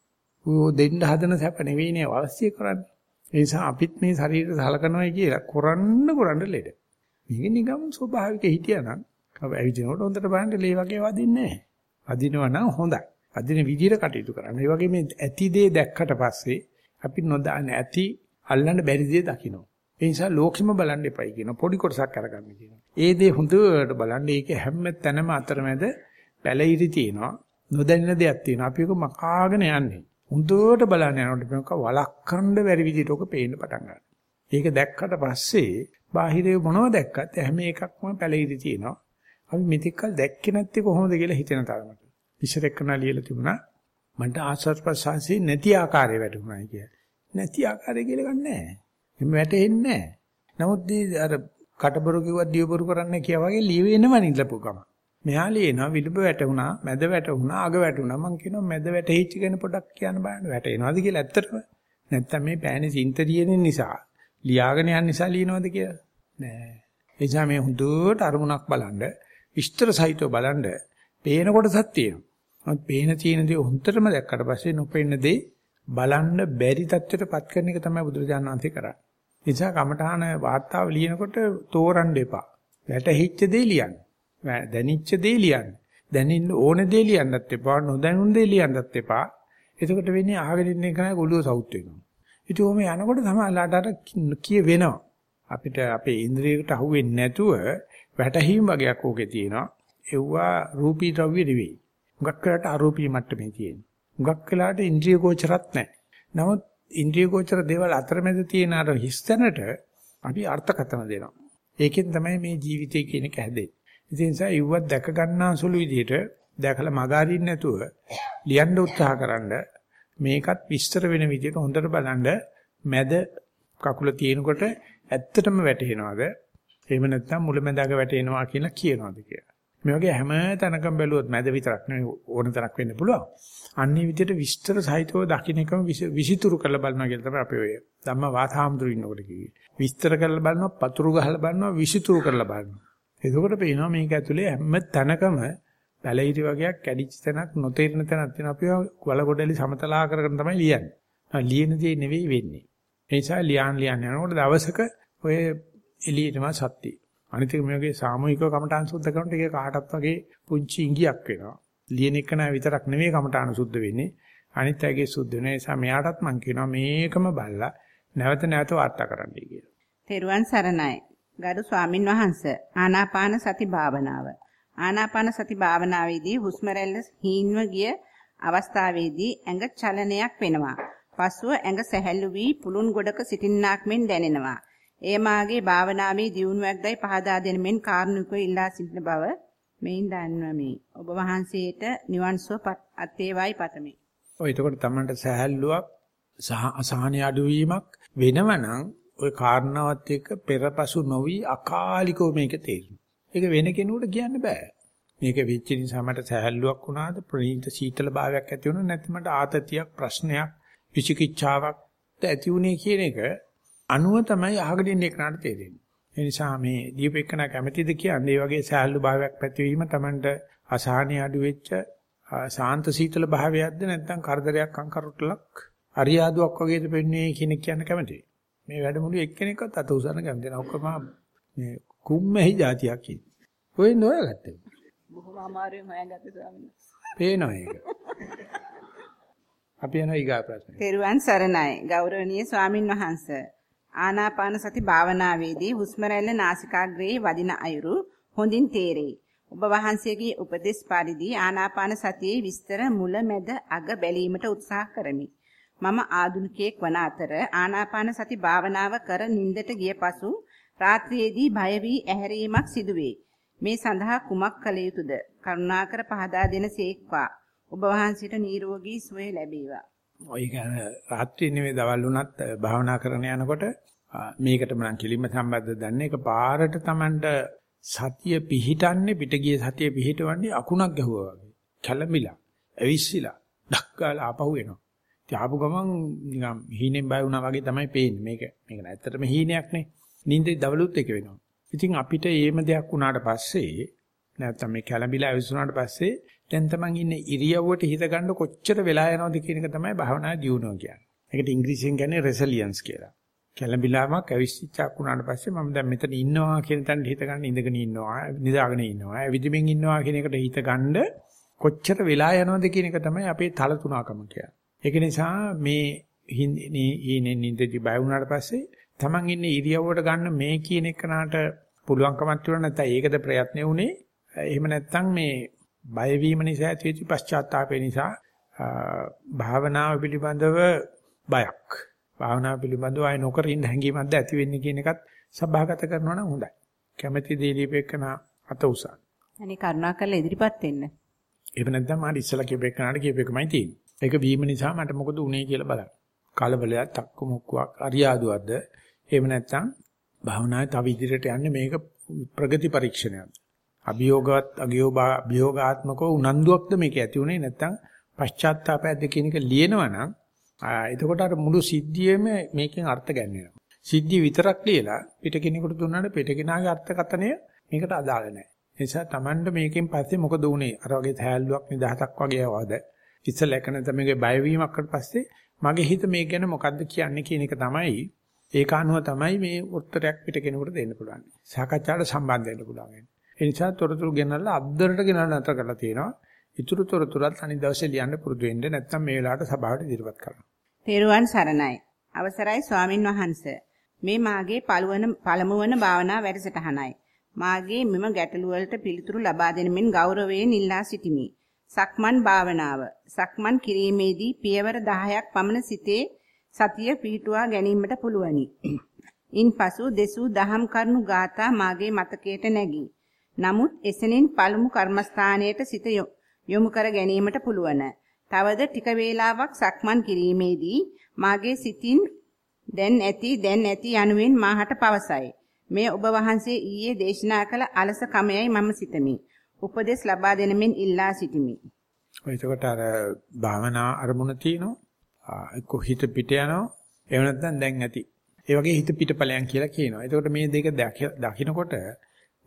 ඔය දෙන්න හදන සැප නෙවෙයිනේ අවශ්‍ය කරන්නේ. ඒ නිසා අපිත් මේ ශරීරය සලකනවායි කියලා කරන්න කරන්න ලෙඩ. මේක නිකම් ස්වභාවික හිටියානම් ඇවිදිනකොට හොඳට බලන්න ලේ වගේ වදින්නේ නැහැ. වදිනවා නම් හොඳයි. වදින විදිහට කටයුතු කරන්න. ඒ වගේ මේ ඇති දේ දැක්කට පස්සේ අපි නොදන්න ඇති අල්ලන්න බැරි දේ දකින්න. ඒ නිසා ලෝකෙම බලන්න එපයි කියන පොඩි කොටසක් අරගන්න කියනවා. ඒ දේ හොඳට බලන්න ඒක හැම තැනම අතරමැද පැලිරි තියෙනවා. නොදැනෙන දෙයක් තියෙනවා. අපි ඒක මකාගෙන යන්නේ. හොඳට බලන්න යනකොට මේක වළක්වන්න බැරි විදිහට ඔක පේන්න පටන් ගන්නවා. ඒක දැක්කට පස්සේ බාහිරේ මොනවද දැක්කත් හැම එකක්ම පැලිරි තියෙනවා. අපි මෙතෙක්කල් දැක්කේ නැත්තේ කොහොමද කියලා හිතෙන තරමට. ඉස්සර එක්කන ලියලා තිබුණා මන්ට ආස්වාද ප්‍රසආසී නැති ආකාරය වැටුණා කිය. නැති ආකාරය කියලා ගන්නෑ. එහෙම වැටෙන්නේ නැහැ. නමුත් මේ අර කටබරු කිව්වත් දියබරු කරන්න කියා වගේ ලියවෙනව නිලපු ගම. මෙහා ලියනවා විලුඹ වැටුණා, මැද වැටුණා, අග වැටුණා. මං කියනවා මැද වැටෙච්ච ගැන පොඩ්ඩක් කියන්න බලන්න. වැටෙනවද කියලා ඇත්තටම? නැත්තම් මේ පෑනේ සින්තරියෙන් නිසා ලියාගෙන යන නිසා ලියනවද කියලා? නෑ. ඒ නිසා මේ හුදුවට අරමුණක් බලන්න, විස්තර සහිතව බලන්න, පේන කොටසක් තියෙනවා. නමුත් පේන තියෙන දේ හොන්තරම දැක්කට පස්සේ නොපෙන්න දේ බලන්න බැරි තත්ත්වයටපත් කරන එක තමයි බුදුරජාණන් වහන්සේ කරන්නේ. ඒ නිසා කමඨාන වාර්තාව ලියනකොට තෝරන්න එපා. වැටහිච්ච දේ ලියන්න. දැනිච්ච දේ ලියන්න. දැනින්න ඕන දේ ලියන්නත් එපා, නොදැනුන දේ ලියන්නත් එපා. එතකොට වෙන්නේ අහගෙන ඉන්න කෙනා ගොළුව සවුත් වෙනවා. ඉතින් ඔහම යනකොට සමහරලාට අර කිය වෙනවා. අපිට අපේ ඉන්ද්‍රියකට අහුවෙන්නේ නැතුව වැටහීම් වගේක් ඕකේ තියෙනවා. ඒවා රූපී ද්‍රව්‍ය නෙවෙයි. හුඟක් වෙලාට අරූපී මට්ටමේ තියෙන. හුඟක් වෙලාට ඉන්ද්‍රිය ගෝචරත් නැහැ. නමුත් ඉන්ද්‍රිය ගෝචර දේවල් අතරමැද තියෙන අර හිස්තැනට අපි අර්ථකථන දෙනවා. ඒකෙන් තමයි මේ ජීවිතය කියන එක හැදෙන්නේ. ඒ නිසා ඉව්වත් දැක ගන්නා සුළු විදිහට දැකලා මගහරින්න නැතුව ලියන්න උත්සාහකරනද මේකත් විස්තර වෙන විදිහට හොඳට බලන්න මැද කකුල තියෙනකොට ඇත්තටම වැටෙනවද? එහෙම නැත්නම් මුලැමැදාක වැටෙනවා කියලා කියනවාද කියලා. මේ වගේ හැම තැනකම බැලුවොත් මැද විතරක් නෙවෙයි ඕන තරක් වෙන්න පුළුවන්. අන්නේ විදිහට විස්තර සහිතව දකින්න එකම විසිතුරු කරලා බලනවා කියලා තමයි අපි ඔය ධම්ම වාතාම්දුරු ඉන්නකොට කිව්වේ. විස්තර කරලා බලනවා, පතුරු ගහලා බලනවා, විසිතුරු කරලා බලනවා. එතකොට පේනවා මේක ඇතුලේ හැම තැනකම පැලිරි වගේක් කැඩිච්ච තැනක් නොතේරෙන තැනක් තියෙනවා. අපි වල ගොඩලි සමතලා කරගෙන තමයි ලියන්නේ. ලියන දේ නෙවෙයි වෙන්නේ. ඒ නිසා ලියන් ලියන්න යනකොට දවසක ඔය එළියටම සත්‍යයි. අනිත් එක මේකේ සාමූහිකව කමඨාන් සුද්ධ කරනකොට ඒක කාටත් වගේ පුංචි ඉඟියක් වෙනවා. ලියන එක නෑ විතරක් නෙමෙයි කමඨාන සුද්ධ වෙන්නේ. අනිත් අයගේ සුද්ධ වෙන නිසා මෙයාටත් මම කියනවා මේකම බලලා නැවත නැවත වාර්තා කරන්නයි කියලා. තෙරුවන් සරණයි. ගරු ස්වාමින් වහන්සේ ආනාපාන සති භාවනාව. ආනාපාන සති භාවනාවේදී හුස්ම රැල්ල හීන්ව ගිය අවස්ථාවේදී ඇඟ චලනයක් වෙනවා. පසුව ඇඟ සැහැල්ලු වී පුළුන් ගොඩක සිටින්නාක් මෙන් දැනෙනවා. එය මාගේ භාවනාවේ දියුණුවක්දයි පහදා දෙන මෙන් කාරුණිකව ඉල්ලා සිටින බව මෙයින් දන්වමි. ඔබ වහන්සේට නිවන් සුව අත්වේවායි පතමි. ඔය එතකොට තමන්ට සැහැල්ලුවක් සහ අසහනය අඩුවීමක් වෙනවනම් ওই කාරණාවත් එක්ක පෙරපසු නොවි අකාලිකව මේක තේරෙනවා. ඒක වෙන කෙනෙකුට කියන්න බෑ. මේක වෙච්ච නිසා මට සැහැල්ලුවක් වුණාද ප්‍රණීත සීතල භාවයක් ඇති වුණා නැත්නම් මට ආතතියක් ප්‍රශ්නයක් විචිකිච්ඡාවක් ඇති වුණේ කියන එක අනුව තමයි අහගෙන ඉන්න එකනට තේරෙන්නේ. ඒ නිසා මේ දීපෙකන කැමැතිද කියන්නේ මේ වගේ සහැල්ලු භාවයක් පැතිවීම Tamanට අසහනිය අඩු වෙච්ච සාන්ත සීතල භාවයක්ද නැත්නම් කරදරයක් අංකරුටලක් අරියාදුවක් වගේද වෙන්නේ කියන කියන්න කැමැතියි. මේ වැඩමුළු එක්කෙනෙක්වත් අත උසන්න කැමති නැහැ. ඔක්කොම මේ කුම්මැහි જાතියක් ඉන්නේ. ඔය නොයගත්තේ. බොහොම අමාරුවෙන් හොයාගත්තේ ස්වාමීන් වහන්සේ. පේනවා ඒක. අපි යනවා ඊගා ප්‍රශ්නේ. තෙරුවන් සරණයි. ගෞරවනීය ස්වාමින් වහන්සේ ආනාපාන සති භාවනාවේදී හුස්ම රැල්ල නාසිකාග්‍රේ වදින අයුරු හොඳින් තේරෙයි. ඔබ වහන්සේගේ උපදෙස් පරිදි ආනාපාන සතියේ විස්තර මුල මැද අග බැලීමට උත්සාහ කරමි. මම ආදුනිකයෙක් වන අතර ආනාපාන සති භාවනාව කර නිින්දට ගිය පසු රාත්‍රියේදී බය වී ඇහැරීමක් සිදුවේ. මේ සඳහා කුමක් කළ යුතුද? කරුණාකර පහදා දෙන සේක්වා. ඔබ වහන්සේට නිරෝගී සුවය ලැබේවා. ඔය කියන්නේ රාත්‍රියේ නෙවෙයි දවල් වුණත් භාවනා කරන යනකොට මේකට මම කිලිම සම්බන්ධ දන්නේ ඒක පාරට Tamanට සතිය පිහිටන්නේ පිටගිය සතිය පිහිටවන්නේ අකුණක් ගැහුවා වගේ. කැළඹිලා, ඇවිස්සিলা, ඩක්කාලා ආපහු එනවා. ඉතින් ආපු ගමන් නිකන් හීනෙන් බය වුණා වගේ තමයි පේන්නේ. මේක මේක ඇත්තටම හීනයක් නේ. නිින්දේ දවලුත් එක වෙනවා. ඉතින් අපිට ඒම දෙයක් වුණාට පස්සේ නැත්තම් මේ කැළඹිලා ඇවිස්සුනාට පස්සේ දැන් තමන් ඉන්නේ ඉරියව්වට හිත ගන්න කොච්චර වෙලා යනවද කියන එක තමයි භාවනා දියුණුව කියන්නේ. ඒකට ඉංග්‍රීසියෙන් කියන්නේ රෙසිලියන්ස් කියලා. කැළඹිලාමක් ඇවිස්සිච්චක් වුණාට පස්සේ මම දැන් මෙතන ඉන්නවා කියන තැනට හිත ගන්න ඉඳගෙන ඉන්නවා, නිදාගෙන ඉන්නවා, ඇවිදින්මින් ඉන්නවා කියන එකට හිත ගන්න කොච්චර වෙලා යනවද කියන එක තමයි අපේ තල තුනකම කියන්නේ. ඒක නිසා මේ ඉන්නේ නිදි බය වුණාට පස්සේ තමන් ඉන්නේ ඉරියව්වට ගන්න මේ කියන එකනට පුළුවන්කමක් තිබුණා නැත්නම් ඒකද ප්‍රයත්නේ උනේ. එහෙම නැත්නම් මේ බය වීම නිසා ඇතිවෙච්ච පශ්චාත්තාපය නිසා භාවනාව පිළිබඳව බයක්. භාවනාව පිළිබඳව අය නොකර ඉන්න හැඟීමක්ද ඇති වෙන්නේ කියන එකත් සබහාගත කරනවා නම් හොඳයි. කැමැති දේ ලියපෙකන අත උසන්. අනේ කරුණාකරලා ඉදිරිපත් වෙන්න. එහෙම නැත්නම් මම ඉස්සලා කියපෙකනට කියපෙකමයි තියෙන්නේ. ඒක වීම නිසා මට මොකද උනේ කියලා බලන්න. කලබලයක්, තක්කු මුක්කුවක්, අරියාදුවක්ද? එහෙම නැත්නම් භාවනාවේ තව ඉදිරියට යන්නේ මේක ප්‍රගති පරීක්ෂණයක්. අභියෝගවත් අභියෝගාත්මකව උනන්දුවක්ද මේක ඇති උනේ නැත්නම් පශ්චාත්තාපයක්ද කියන එක ලියනවා නම් එතකොට අර මුළු සිද්ධියේම මේකෙන් අර්ථ ගන්නවා. සිද්ධිය විතරක් ලියලා පිට කෙනෙකුට දුන්නාට පිට කෙනාගේ අර්ථකථනය මේකට අදාළ නැහැ. ඒ නිසා Tamanට මේකෙන් පස්සේ මොකද උනේ? අර වගේ තෑල්ලුවක් නිදහසක් වගේ ආවද? ඉස්සෙල්ලා එක නැත්නම් මේකේ බයවීමක්කට පස්සේ මගේ හිත මේක ගැන මොකද්ද කියන්නේ කියන එක තමයි ඒක අනුව තමයි මේ උත්තරයක් පිට කෙනෙකුට දෙන්න පුළුවන්. සාකච්ඡාවට සම්බන්ධ වෙන්න පුළුවන්. ඒ නිසා තොරතුරු ගෙනල්ලා අද්දරට ගෙනල්ලා නැතර කරලා තියෙනවා. ඊටු තොරතුරත් අනිත් දවසේ ලියන්න පුරුදු වෙන්න නැත්නම් මේ වෙලාවට සභාවට ඉදිරිපත් කරන්න. තේරුවන් සරණයි. අවසරයි ස්වාමින් වහන්සේ. මේ මාගේ පළවන පළමුවන භාවනා වැඩසටහනයි. මාගේ මෙම ගැටළු වලට පිළිතුරු ලබා දෙන මෙන් ගෞරවයෙන් ඉල්ලා සිටිමි. සක්මන් භාවනාව. සක්මන් කිරීමේදී පියවර 10ක් පමණ සිටේ සතිය පිහිටුවා ගැනීමට පුළුවනි. ඉන්පසු දෙසූ දහම් කරුණු ගාථා මාගේ මතකයට නැගී නමුත් එසෙනින් පළමු කර්මස්ථානයට සිත යොමු කර ගැනීමට පුළුවන්. තවද ටික වේලාවක් සක්මන් කිරීමේදී මාගේ සිතින් දැන් ඇති දැන් ඇති යනුවෙන් මාහට පවසයි. මේ ඔබ වහන්සේ ඊයේ දේශනා කළ අලස කමයයි මම සිතමි. උපදෙස් ලබා දෙනමින් ඉල්ලා සිටිමි. ඔය එතකොට අර භාවනා අරමුණ තියෙනවා. එක්ක හිත පිට යනවා. එහෙම නැත්නම් දැන් ඇති. ඒ වගේ හිත පිටපලයන් කියලා කියනවා. එතකොට මේ දෙක දකිනකොට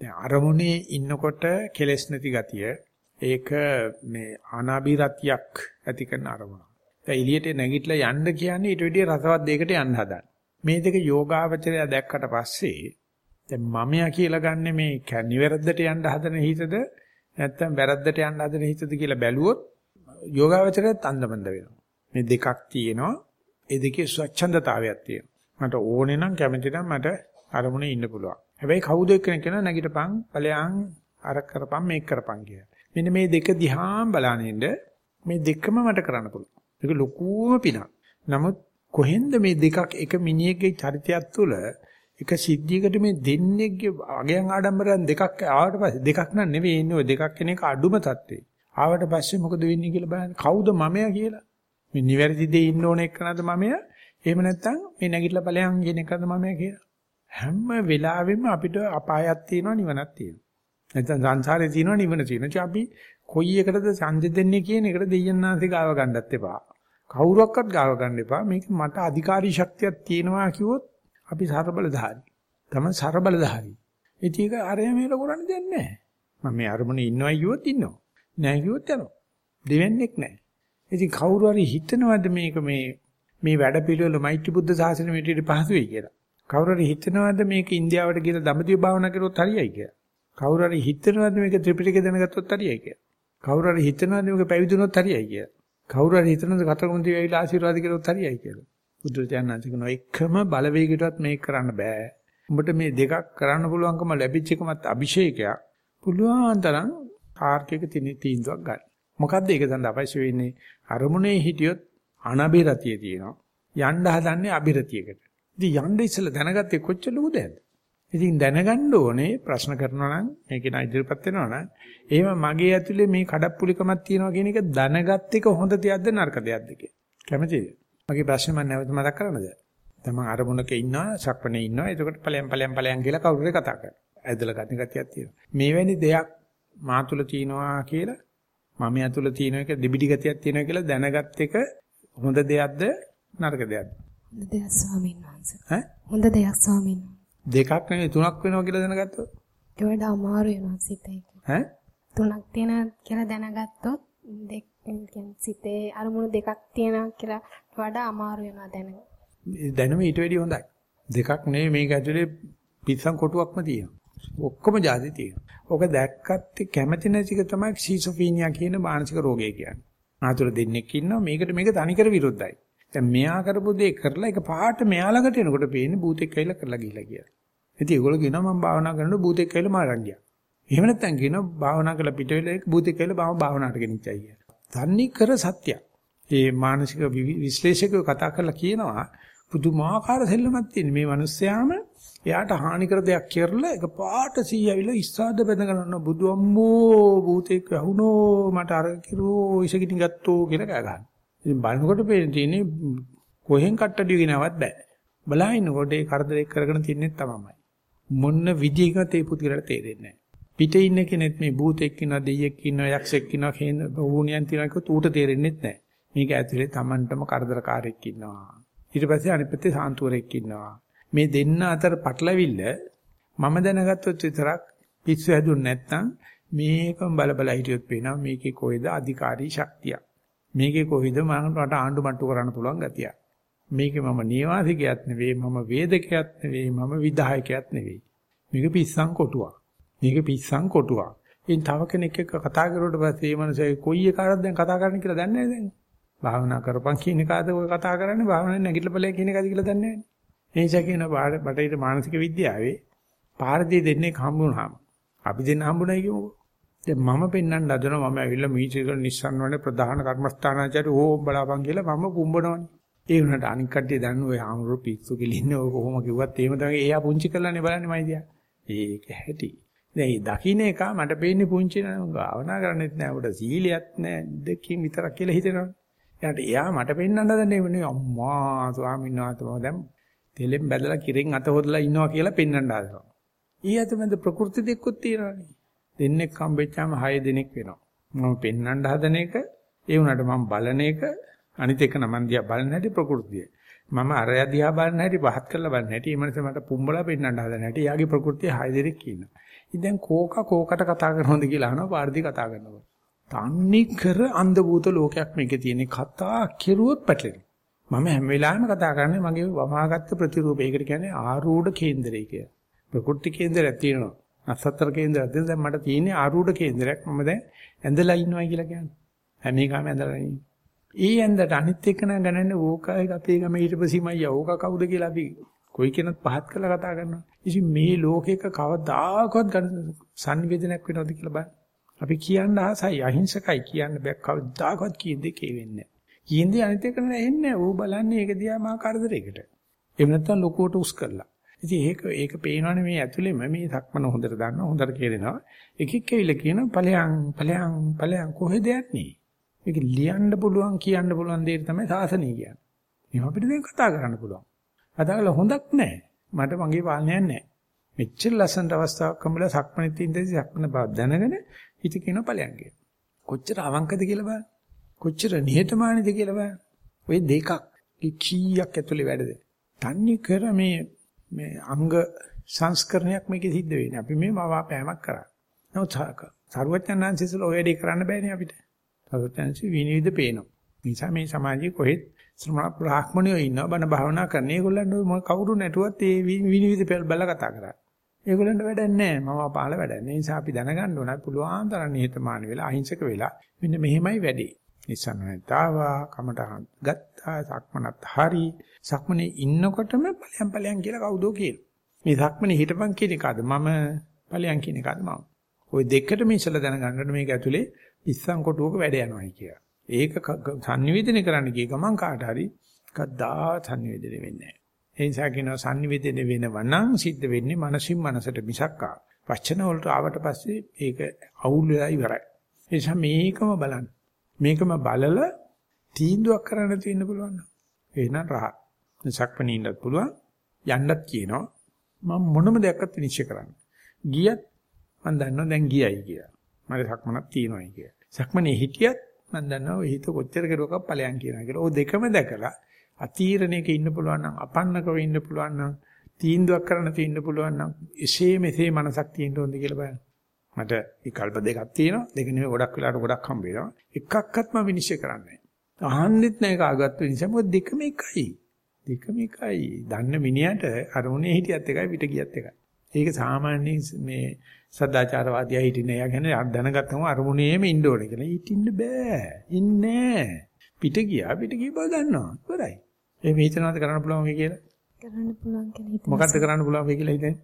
දැන් අරමුණේ ඉන්නකොට කෙලෙස් නැති ගතිය ඒක මේ අනාබිරතියක් ඇති කරන අරමුණ. දැන් එළියට නැගිටලා යන්න කියන්නේ ඊට වැඩිය රසවත් දෙයකට යන්න හදන. මේ දෙක යෝගාවචරය දැක්කට පස්සේ දැන් මමයා කියලා ගන්න මේ නිවැරද්දට යන්න හදන හිතද නැත්නම් වැරද්දට යන්න හදන හිතද කියලා බැලුවොත් යෝගාවචරයත් අන්දමන්ද වෙනවා. මේ දෙකක් තියෙනවා. ඒ දෙකේ ස්වච්ඡන්දතාවයක් තියෙනවා. මට ඕනේ නම් කැමති නම් මට අරමුණේ ඉන්න පුළුවන්. හැබැයි කවුද එක්කෙනෙක් කියන නැගිටපන් ඵලයන් අර කරපම් මේක කරපම් කියලා. මෙන්න මේ දෙක දිහාම බලනින්න මේ දෙකම මට කරන්න පුළුවන්. ඒක ලොකුම පිනක්. නමුත් කොහෙන්ද මේ දෙකක් එක මිනිහෙක්ගේ චරිතයක් තුළ එක සිද්ධියකට මේ දෙන්නේගේ අගයන් ආඩම්බරයන් දෙකක් ආවට පස්සේ දෙකක් නන් නෙවෙයි ඉන්නේ ඔය දෙකක් කෙනෙක් අඩුම තත්ත්වේ. ආවට පස්සේ මොකද වෙන්නේ කියලා බලන්න. කවුද මමයා කියලා? මේ නිවැරදි දේ ඉන්න ඕන එක්කනද මමයා? එහෙම නැත්නම් මේ නැගිටලා ඵලයන් කියන එකද මමයා කියලා? හැම වෙලාවෙම අපිට අපායක් තියෙනවා නිවනක් තියෙනවා. නැත්නම් සංසාරේ තියෙනවා නිවන තියෙනවා. ඒ අපි කොයි එකටද සංජෙදෙන්නේ කියන එකට දෙයන්නාන්සේ ගාව ගන්නත් එපා. කවුරක්වත් ගාව ගන්න එපා. මේක මට අධිකාරී ශක්තියක් තියෙනවා කිව්වොත් අපි සරබලධාරී. තමයි සරබලධාරී. ඉතින් ඒක අරය මේල කරන්නේ දෙයක් නැහැ. මම මේ අරමුණේ ඉන්නවා කිව්වොත් ඉන්නවා. නැහැ කිව්වොත් යනවා. දෙවන්නේක් නැහැ. ඉතින් කවුරු හරි හිතනවද මේක මේ මේ වැඩ පිළිවෙල මෛත්‍රී බුද්ධ සාසනෙ මෙටිට පහසුයි කියලා? කවුරු හරි හිතනවද මේක ඉන්දියාවට ගිහලා දඹදිව භාවනා කරොත් හරියයි කියලා. කවුරු හරි හිතනවද මේක ත්‍රිපිටකය දැනගත්තොත් හරියයි කියලා. කවුරු හරි හිතනවද මේක පැවිදුනොත් හරියයි කියලා. කවුරු හරි හිතනවද කතරගමුදී ඇවිල්ලා ආශිර්වාද කරොත් හරියයි කියලා. බුදුරජාණන් කියනවා එකම බලවේගයටවත් මේක කරන්න බෑ. උඹට මේ දෙකක් කරන්න පුළුවන්කම ලැබිච්ච එකමත් අභිෂේකයක්. පුළුවන් තරම් ආර්ථික තීන්දුවක් ගන්න. මොකද්ද ඒක සඳහා අවශ්‍ය වෙන්නේ? අරමුණේ හිටියොත් අනබිරතිය තියෙනවා. යන්න හදන්නේ අබිරතියකට. ඉතින් යන්න ඉස්සෙල්ලා දැනගත්තේ කොච්චර ලොකුද? ඉතින් දැනගන්න ඕනේ ප්‍රශ්න කරනවා නම් මේක නා ඉදිරියපත් වෙනවා නම් එහෙම මගේ ඇතුලේ මේ කඩප්පුලිකමක් තියෙනවා කියන එක දැනගත් එක හොඳ දෙයක්ද නරක දෙයක්ද කියලා. කැමතිද? මගේ ප්‍රශ්නේ මම නැවත මතක් කරන්නද? දැන් මම අරමුණක ඉන්නවා, සක්මනේ ඉන්නවා. එතකොට ඵලයන් ඵලයන් ඵලයන් කියලා කවුරුද කතා කරන්නේ? ඇදලා ගන්න ගතියක් තියෙනවා. මේවැනි දෙයක් මා තුල තියෙනවා කියලා මම ඇතුළ තියෙන එක දෙබිඩි ගතියක් තියෙනවා කියලා දැනගත් එක හොඳ දෙයක්ද නරක දෙයක්ද? හොඳ දෙයක් ස්වාමීන් වහන්සේ. ඈ? හොඳ දෙයක් ස්වාමීන් වහන්සේ. දෙකක් නෙවෙයි තුනක් වෙනවා කියලා දැනගත්තොත්? ඒ වඩා අමාරු වෙනවා සිතේ. ඈ? තුනක් තියෙනවා කියලා දැනගත්තොත් දෙක කියන්නේ සිතේ අරමුණු දෙකක් තියෙනවා කියලා වඩා අමාරු වෙනවා දැනගන්න. දැනුම ඊට වැඩිය හොඳයි. දෙකක් නෙවෙයි මේක ඇතුලේ පිස්සන් කොටුවක්ම තියෙනවා. ඔක්කොම જાති තියෙනවා. ඕක දැක්කත් කැමැති නැතික තමයි ෂීසොෆීනියා කියන මානසික රෝගය කියන්නේ. ආතුර දෙන්නෙක් ඉන්නවා මේකට මේක තනිකර විරුද්ධයි. දැන් මෙයා කරපු දේ කරලා ඒක පාට මෙයා ළඟට එනකොට පේන්නේ භූතෙක් කයිලා කරලා ගිහිලා කියලා. ඉතින් ඒගොල්ලෝ කියනවා මම භාවනා කරනකොට භූතෙක් කයිලා මාරන් ගියා. එහෙම නැත්නම් කියනවා භාවනා කරලා පිට වෙලා භූතෙක් කයිලා මම භාවනාවට ගෙනිච්චයි කියලා. තන්නේ කර සත්‍යයක්. ඒ මානසික විශ්ලේෂකයෝ කතා කරලා කියනවා පුදුමාකාර සෙල්ලමක් තියෙන මේ මිනිස්යාම එයාට හානි කර දෙයක් කරලා ඒක පාට සීයවිලා ඉස්සාද බැඳගෙන බුදු අම්මෝ භූතෙක් වැහුනෝ මට අර කිරෝ ඉසකිටින් ගත්තෝ කියලා කෑ ගන්න. ඉතින් බලනකොට පේන තියෙන්නේ කොහෙන් කට්ටඩිය ගෙනවත් බෑ. බලහින්නකොට ඒ කරදරයක් කරගෙන තින්නේ තමයි. මොන්න විදිහකට ඒ පුතිරට තේරෙන්නේ නැහැ. පිටේ ඉන්න කෙනෙක් මේ භූතෙක් ඉන්නවා දෙයියෙක් ඉන්නවා යක්ෂයෙක් ඉන්නවා කියන වුණියන් තියනවා කිව්වොත් ඌට තේරෙන්නේ නැහැ. මේක ඇතුලේ Tamanටම කරදරකාරයෙක් ඉන්නවා. ඊට පස්සේ අනිත් පැත්තේ සාන්තුවරයෙක් ඉන්නවා. මේ දෙන්න අතර පටලවිල්ල මම දැනගත්තොත් විතරක් පිස්සු හැදුන්නේ නැත්නම් මේකම බල බල හිටියොත් පේනවා මේකේ කොයිද අධිකාරී ශක්තිය. මේකේ කොයිද මට ආණ්ඩු මට්ටු කරන්න පුළුවන් ගතිය. මේකේ මම නිවාසිකයක් නෙවෙයි මම වේදකයක් නෙවෙයි මම විධායකයක් නෙවෙයි. මේක පිස්සන් කොටුවක්. මේක පිස්සන් කොටුවක්. ඉතින් තව කෙනෙක් එක්ක කතා කරුවට පස්සේ මේ මනුස්සයා කොයි එකකටද දැන් කතා කරන්න කියලා දන්නේ නැහැ දැන්. භාවනා කරපන් කියන එකාද ඔය කතා කරන්නේ භාවනාවේ නැගිටලා බලය කියන එකද කියලා දන්නේ නැහැ. එනිසා කියන බටහිර මානසික විද්‍යාවේ පාරදී දෙන්නේ හම්බුනහම අපි දෙන්න හම්බුනයි කියමුකෝ. දැන් මම පෙන්වන්න හදනවා මම ඇවිල්ලා මීචිකල් නිස්සන් වනේ ප්‍රධාන කර්මස්ථානාචාර්ය ඕ බලාපන් කියලා මම පුම්බනවනේ. ඒ වුණාට අනික් කට්ටිය දන්න ඔය ආමුරු පිස්සු කෙලින්නේ ඔය කොහොම කිව්වත් එහෙම තමයි එයා පුංචි කරලානේ බලන්නේ මයි දිහා. ඒක හැටි. දැන් මේ දකින්න එක මට පේන්නේ පුංචි නෑ භාවනා කරන්නෙත් නෑ උඩ සීලියක් නෑ දෙකකින් විතරක් කියලා හිතෙනවා. එයාට එයා මට පෙන්වන්න හදන්නේ නේ අම්මා ස්වාමීන් වහන්සේ මම දැන් තෙලෙන් බැදලා කිරෙන් අත හොදලා ඉන්නවා කියලා පෙන්වන්න හදනවා. ඊ අතමැද ප්‍රകൃති දෙකකුත් තියෙනවානේ. දෙන්නෙක් හම්බෙච්චාම 6 දෙනෙක් වෙනවා. මම පෙන්වන්න හදන එක ඒ වුණාට මම බලන එක අනිත් එක නමන් දිහා බලන හැටි ප්‍රകൃතිය. මම අරය දිහා බලන හැටි පහත් කරලා බලන හැටි ඊමණස මට පුම්බලා පෙන්වන්න හදන හැටි යාගේ ප්‍රകൃතිය 6 දෙනෙක් ඉන්නවා. ඉතින් කෝක කෝකට කතා කරනවද කියලා අහනවා පාරදී කතා කරනවා. තන්නේ කර අන්ධ භූත ලෝකයක් මේකේ තියෙන කතා කෙරුවොත් පැටලෙනවා. මම හැම වෙලාවෙම කතා කරන්නේ මගේ වමාගත්ත ප්‍රතිරූපය. ඒකට කියන්නේ ආරූඪ කේන්දරය කියලා. ප්‍රකෘති කේන්දරයක් තියෙනවා. අසතර කේන්දරයක් තියෙනවා. දැන් මට තියෙන්නේ ආරූඪ කේන්දරයක්. මම දැන් ඇඳලා ඉන්නවා කියලා කියන්නේ. හැම එකම ඇඳලා ඉන්නේ. ඊ ඇඳට අනිත් එක නම් ගණන්නේ ඕකයි අපේ ගම ඊට පස්සීමයි ඕක කවුද කියලා අපි කොයි කෙනත් පහත් කරලා කතා කරනවා. ඉතින් මේ ලෝකෙක කවදාකවත් සංවේදනයක් වෙනවද කියලා බලන්න. අපි කියන්න ආසයි අහිංසකයි කියන්න බෑ කවදාකවත් කියන දෙකේ වෙන්නේ නැහැ. කියන දේ අනිත් එක නෑ එන්නේ. ඌ බලන්නේ ඒක දිහා මා කරදරයකට. එහෙම නැත්නම් ලොකුවට උස් කරලා. ඉතින් ඒක ඒක පේනවනේ මේ ඇතුළෙම මේ සක්මන හොඳට දන්නවා හොඳට කියනවා. එකෙක් ඇවිල්ලා කියන ඵලයන් ඵලයන් ඵලයන් කොහෙද යන්නේ? මේක ලියන්න පුළුවන් කියන්න පුළුවන් දේ තමයි සාසනය කියන්නේ. මේ අපිට දැන් කතා කරන්න පුළුවන්. කතා කළා හොඳක් නැහැ. මට මගේ පාලනයක් නැහැ. මෙච්චර ලස්සනට අවස්ථාවක් හම්බෙලා සක්මණේ තින්දදී සක්මන බව දැනගෙන හිත කියන ඵලයන් කියන. කොච්චර අවංකද කියලා බලන්න. කොච්චර නිහතමානීද කියලා බලන්න. ওই දෙකක් කීයක් ඇතුලේ වැඩද? තන්නේ කර මේ මේ අංග සංස්කරණයක් මේකේ සිද්ධ වෙන්නේ. අපි මේ මවාපෑමක් කරා. නමුත් සරුවචනාංශිසල ඔය වැඩේ කරන්න බෑනේ අපිට. සරුවචනාංශි විනිවිද පේනවා. නිසා මේ සමාජයේ කොහෙත් ශ්‍රමණ බ්‍රාහ්මණයෝ ඉන්නවා බණ භාවනා කරන. ඒගොල්ලන්ට මොන කවුරු නැටුවත් ඒ විනිවිද බැලලා කතා කරා. ඒගොල්ලන්ට වැඩක් නැහැ. මම පාල වැඩක් නැහැ. ඒ නිසා අපි දැනගන්න ඕන පුළුවන් තරම් නිහතමානී වෙලා අහිංසක වෙලා මෙන්න මෙහෙමයි වැඩේ. නිසන්නතාවා කමටහන් ගත්තා සක්මනත් හරි සක්මනේ ඉන්නකොටම ඵලයන් ඵලයන් කියලා කවුදෝ කියනවා. මේ සක්මනේ හිටපන් කියන එකද මම ඵලයන් කියන එකද මම. ওই දෙකටම ඉස්සලා දැනගන්න මේක ඇතුලේ ඉස්සන් කොටුවක වැඩ යනවායි කියලා. ඒක සංනිවේදනය කරන්න ගිය ගමන් කාට හරි කද්දා සංනිවේදනය වෙන්නේ නැහැ. ඒ නිසා කියනවා සංනිවේදනය වෙනවා නම් සිද්ධ වෙන්නේ මනසින් මනසට මිසක්කා. වචන වලට ආවට පස්සේ ඒක අවුල් වෙලා ඉවරයි. ඒ නිසා මේකම බලන්න. මේකම බලලා තීන්දුවක් කරන්න තියෙන්න පුළුවන්. එහෙනම් රහ. සක්පණීන්නත් පුළුවන්. යන්නත් කියනවා. මම මොනම දෙයක්වත් විනිශ්චය කරන්න. ගියත් මම දන්නවා දැන් ගියයි කියලා. මට සක්මනක් තියෙනවායි කියලා. සක්මනේ හිටියත් මම දන්නවා ඔය හිත කොච්චර කෙරුවක ඵලයන් කියනවා කියලා. ওই දෙකම දැකලා අතීරණයක ඉන්න පුළුවන් නම් අපන්නකව ඉන්න පුළුවන් නම් තීන්දුවක් කරන්න තියෙන්න පුළුවන් නම් එසේ මෙසේ මනසක් තියෙන්න ඕනද කියලා බලන්න. මට විකල්ප දෙකක් තියෙනවා. දෙක නෙමෙයි ගොඩක් වෙලාට ගොඩක් හම්බ වෙනවා. එකක්වත් මම විනිශ්චය කරන්නේ නැහැ. අහන්නෙත් නැහැ කාගවත් විනිශ්චය. මොකද දෙකම එකයි. දෙකම එකයි. දන්න මිනිහට අරමුණේ හිටියත් එකයි පිට ගියත් එකයි. ඒක සාමාන්‍ය මේ සදාචාරවාදියා හිටින එයා කියන්නේ දැනගත්තම අරමුණේම ඉන්න ඕනේ කියලා. හිටින්න බෑ. ඉන්නේ පිට ගියා පිට ගිය බව දන්නවා. ඉවරයි. ඒ හිතනවාද කරන්න පුළුවන් වෙයි කියලා? කරන්න පුළුවන් කියලා හිතනවා. මොකද්ද කරන්න පුළුවන් වෙයි කියලා හිතන්නේ?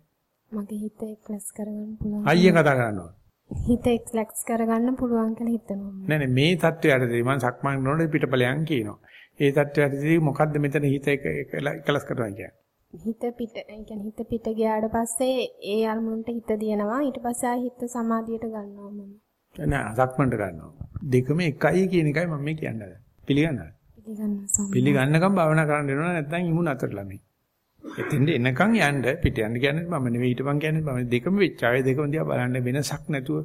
මගේ හිත එක්ලස් කරගන්න පුළුවන්. අයිය කතා කරනවා. හිත එක්ලස් කරගන්න පුළුවන් කියලා හිතනවා. නෑ නෑ මේ தත්වයටදී මම සක්මන් කරනකොට පිටපලයන් කියනවා. ඒ தත්වයටදී මොකද්ද මෙතන හිත එක්ලස් කරනවා කියන්නේ? හිත පිට يعني හිත පිට ගියාට පස්සේ ඒ අරමුණට හිත දියනවා. ඊට පස්සේ හිත සමාධියට ගන්නවා මම. නෑ සක්මන්ට ගන්නවා. දෙකම එකයි කියන එකයි මම මේ කියන්නේ. පිළිගන්නවද? පිළිගන්නවා. පිළිගන්නකම් භාවනා කරන්න වෙනවා නැත්නම් ඉමුණ අතර ළමයි. එතෙන්ද එනකන් යන්න පිට යන්න කියන්නේ මම නෙවෙයි හිටපන් කියන්නේ මම දෙකම වෙච්චාවේ දෙකම දිහා බලන්න වෙනසක් නැතුව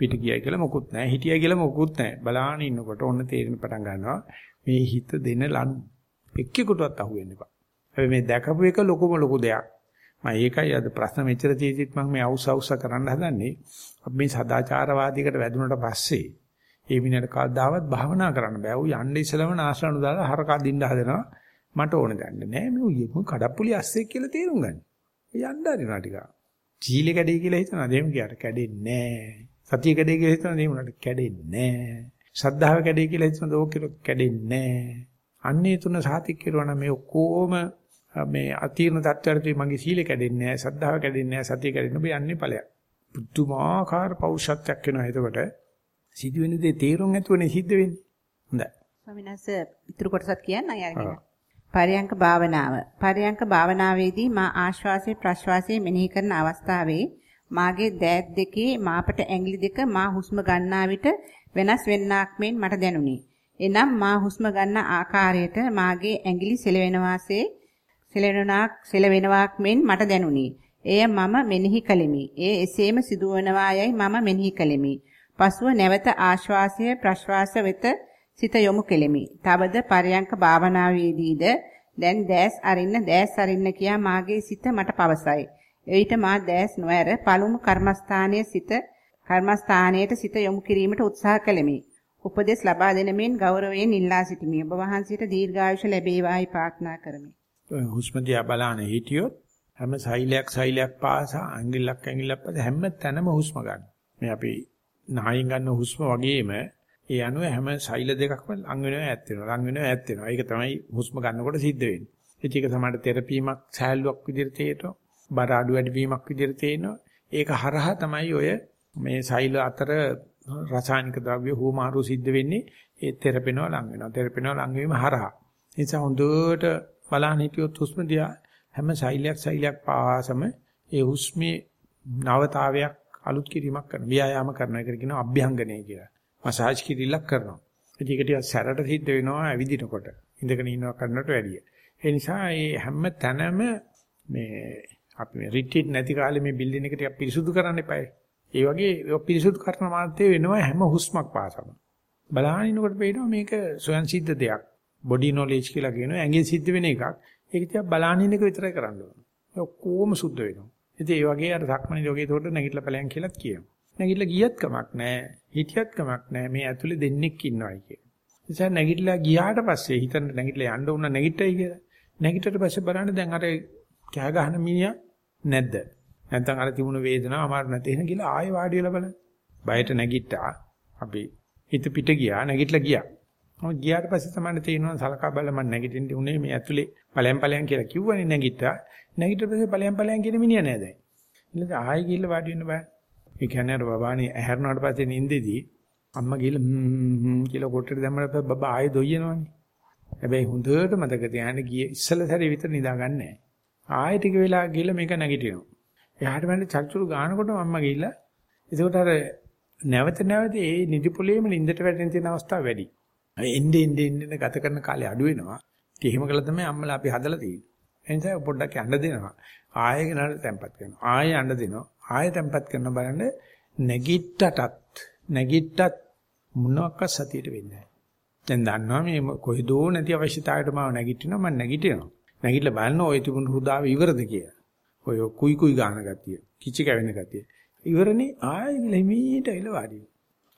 පිට ගියයි කියලා මොකුත් නැහැ හිටියයි කියලා මොකුත් නැහැ බලාන ඉන්නකොට ඔන්න තේරෙන පටන් ගන්නවා මේ හිත දෙන ලනු එක්කෙකුටවත් අහුවෙන්න එපා හැබැයි මේ දැකපු එක ලොකුම ලොකු දෙයක්. මම ඒකයි අද ප්‍රශ්න මෙච්චර තියෙද්දිත් මම මේ අවුස් අවුස්ස කරන්න හදන්නේ. අපි මේ සදාචාරවාදීකට වැදුනට පස්සේ ඒ මිනිහට කවදාවත් භාවනා කරන්න බෑ. ඌ යන්නේ ඉස්සලම නාශරණු දාලා හරක අදින්න හදනවා. මට ඕනේ දැන්න නෑ මේ ඌ කඩප්පුලි අස්සේ කියලා තේරුම් ගන්න. යන්න හරිනවා ටික. ජීලි කැඩේ කියලා හිතනවා. දෙම කියට කැඩෙන්නේ නෑ. සතිය කැඩේ කියලා හිතනවා. දෙම උනට කැඩෙන්නේ නෑ. ශ්‍රද්ධාව කැඩේ කියලා හිතනවා. ඕක කැඩෙන්නේ නෑ. අන්නේ තුන සාතික් කෙරුවා නම් මේ ඔක්කොම මේ අතීර්ණ தත්වරදී මගේ සීල කැඩෙන්නේ නැහැ, සද්ධාව කැඩෙන්නේ නැහැ, සතිය කැඩෙන්නේ ඔබ යන්නේ ඵලයක්. පුදුමාකාර පෞරුෂත්වයක් වෙනවා එතකොට. සිදුවෙන දේ තේරුම් ඇතුවනේ සිද්ධ වෙන්නේ. හොඳයි. ස්වාමීන් වහන්සේ ඉතුරු කොටසත් කියන්න අයගෙන. පරයන්ක භාවනාව. පරයන්ක භාවනාවේදී මා ආශ්වාසයේ ප්‍රශ්වාසයේ මෙනෙහි කරන අවස්ථාවේ මාගේ දෑත් දෙකේ මාපට ඇඟිලි දෙක මා හුස්ම ගන්නා විට වෙනස් වෙන්නක් මෙන් මට දැනුනි. එනම් මා හුස්ම ගන්න ආකාරයට මාගේ ඇඟිලි සෙලවෙන වාසේ සෙලෙනනාක් සෙලවෙනවාක් මෙන් මට දැනුනි. එය මම මෙනෙහි කළෙමි. ඒ එසේම සිදුවනවායයි මම මෙනෙහි කළෙමි. පසුව නැවත ආශ්වාසය ප්‍රශ්වාස වෙත සිත යොමු කෙලෙමි. තවද පරයන්ක භාවනාවේදීද දැන් දැස් අරින්න දැස් අරින්න කියා මාගේ සිත මට පවසයි. එවිට මා දැස් නොඇර පළමු කර්මස්ථානයේ සිත කර්මස්ථානයට සිත යොමු කිරීමට උත්සාහ කළෙමි. උපදෙස් ලබා දෙන මෙන් ගෞරවයෙන් ඉල්ලා සිටිමි. ඔබ වහන්සේට දීර්ඝායුෂ ලැබේවායි ප්‍රාර්ථනා කරමි. හුස්ම දිහා බලාන හිටියොත් හැම සෛලයක් සෛලයක් පාසා ඇඟිල්ලක් ඇඟිල්ලක් පාසා හැම තැනම හුස්ම ගන්න. මේ අපි නහයින් ගන්න හුස්ම වගේම ඒ අනුව හැම සෛල දෙකක්ම ලඟ වෙනවා ඈත් වෙනවා ලඟ වෙනවා ඈත් වෙනවා. ඒක තමයි හුස්ම ගන්නකොට සිද්ධ වෙන්නේ. ඒක සමහර තෙරපීමක් සෑල්ලුවක් විදිහට තේරෙනවා. බර අඩු වැඩි වීමක් විදිහට තේනවා. ඒක හරහා තමයි ඔය මේ සෛල අතර රසායනික ද්‍රව්‍ය හුමාරු සිද්ධ වෙන්නේ ඒ තෙරපෙනවා ලඟ වෙනවා. තෙරපෙනවා ලඟ වීම හරහා. ඒ නිසා හොඳට බලන්න හිටියොත් හුස්ම දිහා හැම සෛලයක් සෛලයක් පාසම ඒ හුස්මේ නවතාවයක් අලුත් කිරීමක් කරන ව්‍යායාම කරන එකට කියනවා අභ්‍යංගනය කියලා. මසාජ් කිරිල්ලක් කරනවා. ඒක ටික සැරට සිද්ධ වෙනවා ඇවිදිනකොට. ඉඳගෙන ඉන්නවා කරනට වැඩිය. ඒ නිසා මේ හැම තැනම මේ අපි රිට්‍රීට් නැති කාලේ මේ බිල්ඩින් එක ටික පිරිසුදු කරන්න එපායි. ඒ වගේ පිරිසුදු කරන මාර්ගය වෙනවා හැම හුස්මක් පාසම. බලහිනකොට පේනවා මේක ස්වයන් සිද්ධ දෙයක්. බොඩි නොලෙජ් කියලා කියනවා. ඇඟෙන් සිද්ධ වෙන එකක්. ඒක තියා බලහින එක විතරයි කරන්න ඕනේ. ඒ ඔක්කොම සුද්ධ වෙනවා. ඉතින් ඒ වගේ අර සක්මණේ යෝගයේ උඩ නැගිටලා ඵලයන් කියලාත් කියනවා. නැගිටලා ගියත් කමක් නැහැ. හිටියත් කමක් නැහැ. මේ ඇතුලේ දෙන්නෙක් ඉන්නවයි කියන. නිසා නැගිටලා ගියාට පස්සේ හිතන්න නැගිටලා යන්න උන නැගිටයි කියලා. නැගිටට පස්සේ බලන්න දැන් අර කෑ ගහන මිනිහා නැද්ද? නැත්නම් අර තිබුණු වේදනාව අමාරු නැති එහෙනම් කියලා ආයෙ වාඩි වෙලා බලන්න. බයට නැගිට්ටා. අපි හිත පිට ගියා නැගිටලා ගියා. මම ගියාට පස්සේ තමයි තේරෙනවා සලකා බලලා මම නැගිටින්න උනේ මේ ඇතුලේ ඵලයන් ඵලයන් කියලා කිව්වනේ නැගිට්ටා. නැගිට පස්සේ ඵලයන් ඵලයන් කියන මිනිහා නෑ දැන්. ඊළඟ ආයෙ ගිහිල්ලා වාඩි වෙන්න බෑ. ඒ කියන්නේ අර බබානේ ඇහැරුණාට පස්සේ නිින්දෙදී අම්මා ගිහිල්ලා හ්ම් කියලා කොටට දැම්මම බබා ආයෙ දොයියනවනේ. හැබැයි හොඳට මතක තියාගන්න ගියේ ඉස්සල සැරේ විතර නිදාගන්නේ නෑ. ආයෙ ටික වෙලා ගිහිල්ලා මේක නැගිටිනවා. එහාට මම චර්චුරු ගානකොට මම ගිහිල්ලා ඒකට අර නැවත නැවත ඒ නිදි පොලේම නින්දට වැටෙන තියෙන අවස්ථාව වැඩි. එnde ende ende ගත කරන කාලය අඩු වෙනවා. ඒක එහෙම කළා තමයි අම්මලා අපි හදලා තියෙන්නේ. ඒ නිසා පොඩ්ඩක් යන්න දෙනවා. ආයෙ ගෙනල්ලා තැම්පත් කරනවා. ආයෙ යන්න දෙනවා. ආයෙ තැම්පත් කරන බලන්න නැගිට්ටටත් නැගිට්ටත් මොනවාක් සතියට වෙන්නේ නැහැ. දැන් දන්නවා මේ කොහෙදෝ නැති අවශ්‍යතාවයකට මම නැගිටිනවා මම නැගිටිනවා. නැගිටලා බලන්න ওই තිබුණු හුදාව ඉවරද කියලා. ඔය කුයි කුයි ගාන ගතිය, කිචි කැවෙන ගතිය. ඉවරනේ ආයෙ ළමීට එල වාඩි.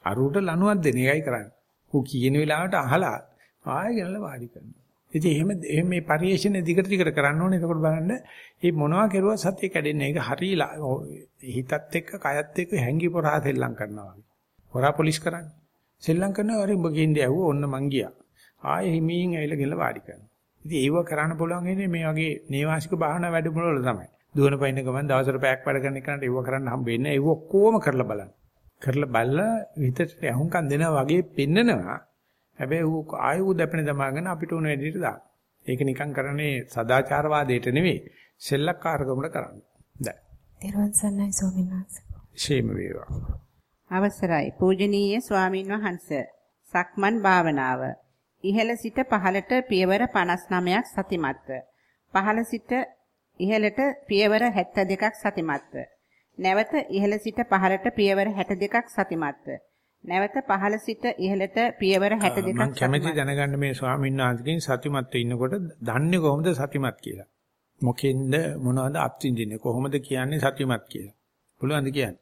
අරුට ලණුවක් දෙන එකයි කරන්නේ. ඌ කියන වෙලාවට අහලා ආයෙ ගෙනලා වාඩි කරනවා. ඉතින් එහෙම එහෙම මේ පරිේශන දිගට දිගට කරන්න ඕනේ. එතකොට බලන්න මේ මොනවා කෙරුවා සත්‍ය කැඩෙන්නේ. ඒක හරි හිතත් එක්ක කයත් එක්ක හැංගි පොරා සෙල්ලම් කරනවා වගේ. හොරා පොලිස් කරන්නේ. සෙල්ලම් කරනවා හරි උඹ කියන්නේ ඇහුව ඔන්න මං ගියා. ආයෙ හිමීන් ඇවිල්ලා ගෙනලා වාඩි කරනවා. ඉතින් ඒව කරන්න පුළුවන් ඉන්නේ මේ වගේ නේවාසික භාවනා වැඩමුළු වල තමයි. දුවන පයින් ගමන් දවසට පැයක් වැඩ කරන එකට ඒව කරන්න හම්බ වෙන්නේ. ඒව ඔක්කොම කරලා බලන්න. කරලා බලලා හිතට අහුම්කම් දෙනවා වගේ පෙන්නනවා. හැබැයි ඌ ආයු දැපෙන දමාගෙන අපිට උන වැඩිට දාන. ඒක නිකන් කරන්නේ සදාචාරවාදයට නෙවෙයි සෙල්ලක්කාරකමකට කරන්නේ. දැන්. දේරුවන් සන්නයි ස්වාමීන් වහන්සේ. ෂේම වේවා. අවසරයි පූජනීය ස්වාමින් වහන්සේ. සක්මන් භාවනාව. ඉහළ සිට පහළට පියවර 59ක් සතිමත්ව. පහළ සිට ඉහළට පියවර 72ක් සතිමත්ව. නැවත ඉහළ සිට පහළට පියවර 62ක් සතිමත්ව. නැවත පහළ සිට ඉහළට පියවර 62ක් මම කැමැති දැනගන්න මේ ස්වාමීන් වහන්සේගෙන් සතිමත්ව ඉන්නකොට දන්නේ කොහොමද සතිමත් කියලා. මොකෙන්ද මොනවද අත්විඳින්නේ කොහොමද කියන්නේ සතිමත් කියලා. පුළුවන්ද කියන්නේ?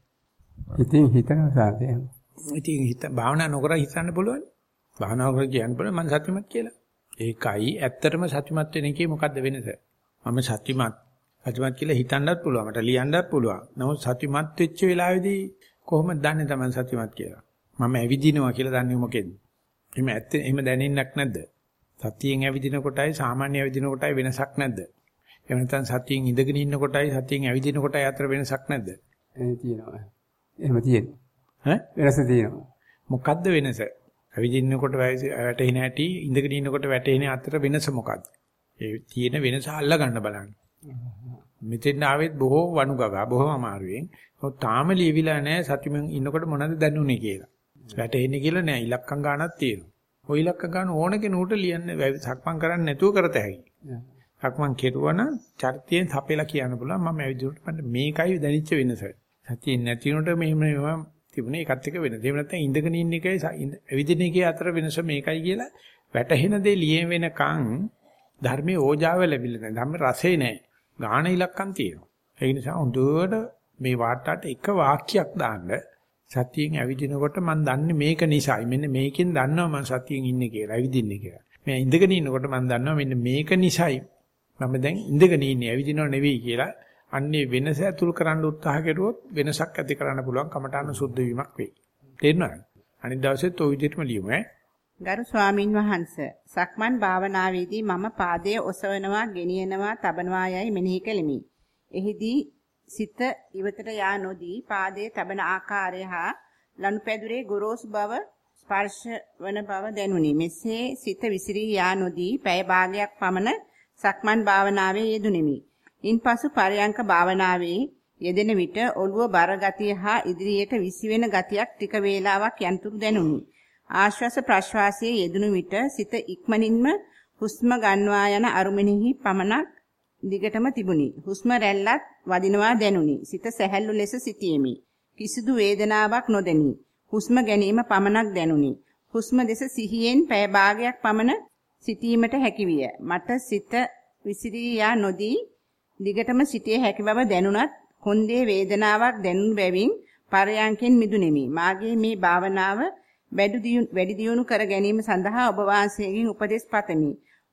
ඉතින් හිතන සාදේ. ඉතින් හිත භාවනා නොකර හිතන්න පුළුවන්. භාවනා කර කියන්න පුළුවන් මම සතිමත් කියලා. ඒකයි ඇත්තටම සතිමත් වෙන එකේ මොකද්ද වෙනස? මම සතිමත් සතිමත් කියලා හිතන්නත් පුළුවන් මට ලියන්නත් පුළුවන්. නමුත් සතිමත් වෙච්ච වෙලාවේදී කොහොමද දන්නේ Taman සතිමත් කියලා? මම ඇවිදිනවා කියලා දන්නේ මොකෙන්ද? එහෙම ඇත්ත එහෙම දැනෙන්නක් නැද්ද? සතියෙන් ඇවිදින කොටයි සාමාන්‍ය ඇවිදින කොටයි වෙනසක් නැද්ද? එහෙම නැත්නම් සතියෙන් ඉඳගෙන ඉන්න කොටයි සතියෙන් ඇවිදින කොටයි අතර වෙනසක් නැද්ද? එහෙම තියෙනවා. එහෙම තියෙනවා. ඈ වෙනස තියෙනවා. මොකද්ද වෙනස? ඇවිදින්නකොට වැටෙන හැටි ඉඳගෙන ඉන්නකොට වැටෙන අතර වෙනස මොකද්ද? ඒ තියෙන වෙනස අල්ලා ගන්න බලන්න. මෙතෙන් ආවෙත් බොහෝ වණු ගගා බොහොම අමාරුවෙන්. තාම ලියවිලා නැහැ සතිමෙන් ඉන්නකොට මොනවද දැනුනේ කියලා. වැටෙන්නේ කියලා නෑ ඉලක්කම් ගන්නක් තියෙනවා. ওই ඉලක්ක ගන්න ඕන කෙනෙකුට ලියන්න සක්මන් කරන්න නැතුව කරත හැකියි. සක්මන් කෙරුවනම් චර්තියෙන් තපෙලා කියන්න පුළුවන් මම ඇවිදිනකොට මට මේකයි දැනෙච්ච වෙනස. සතියෙන් නැතිනොට මෙහෙම මෙහෙම තිබුණේ ඒකත් එක වෙනද. එහෙම නැත්නම් ඉඳගෙන ඉන්න එකයි ඇවිදින එකේ අතර වෙනස මේකයි කියලා වැටහෙන දේ ලියෙන් වෙනකන් ධර්මයේ ඕජාව ලැබිලා නැහැ. ධර්ම රසේ නැහැ. ගාණ ඉලක්කම් තියෙනවා. ඒ නිසා හොඳට මේ වාර්තාවට එක වාක්‍යයක් දාන්න සතියෙන් ඇවිදිනකොට මම දන්නේ මේක නිසායි. මෙන්න මේකෙන් දන්නවා මම සතියෙන් ඉන්නේ කියලා, ඇවිදින්නේ කියලා. මම ඉඳගෙන ඉන්නකොට මම දන්නවා මෙන්න මේක නිසායි. මම දැන් ඉඳගෙන ඉන්නේ ඇවිදිනව නෙවෙයි කියලා. අන්නේ වෙනස ඇතුල් කරන්න උත්සාහ කරුවොත් වෙනසක් ඇති කරන්න පුළුවන් කමඨාන සුද්ධ වීමක් වෙයි. තේරෙනවද? අනිත් දවසෙත් ওই විදිහටම ලියමු ඈ. ගරු ස්වාමින් වහන්සේ සක්මන් භාවනාවේදී මම පාදයේ ඔසවනවා, ගෙනියනවා, තබනවා යයි මෙනෙහි කෙලිමි. එහිදී සිත ඉවතට යා නොදී පාදයේ තබන ආකාරය හා ලනුපැදුරේ ගොරෝසු බව ස්පර්ශ වන බව දැනුනි. මෙසේ සිත විසිරී යා නොදී පැය භාගයක් පමණ සක්මන් භාවනාවේ යෙදුණෙමි. ඉන්පසු පරයන්ක භාවනාවේ යෙදෙන විට ඔළුව බර ගතිය හා ඉදිරියට විසිවෙන ගතියක් ටික වේලාවක් යන්තුරු දැනුනි. ආශ්වාස ප්‍රශ්වාසයේ යෙදුණු විට සිත ඉක්මනින්ම හුස්ම ගන්වා යන අරුමෙනෙහි පමණක් දිගටම තිබුණි. හුස්ම රැල්ලත් වදිනවා දැනුනි. සිත සැහැල්ලු ලෙස සිටියෙමි. කිසිදු වේදනාවක් නොදැනි. හුස්ම ගැනීම පමණක් දැනුනි. හුස්ම දෙස සිහියෙන් පැය භාගයක් පමණ සිටීමට හැකිවිය. මට සිත විසිරී යා නොදී දිගටම සිටිය හැකි බව දැනුණත් කොන්දේ වේදනාවක් දැනුන බැවින් පරයන්කෙන් මිදුනේමි. මාගේ මේ භාවනාව වැඩි දියුණු කර ගැනීම සඳහා ඔබ වහන්සේගෙන් උපදෙස් පතමි.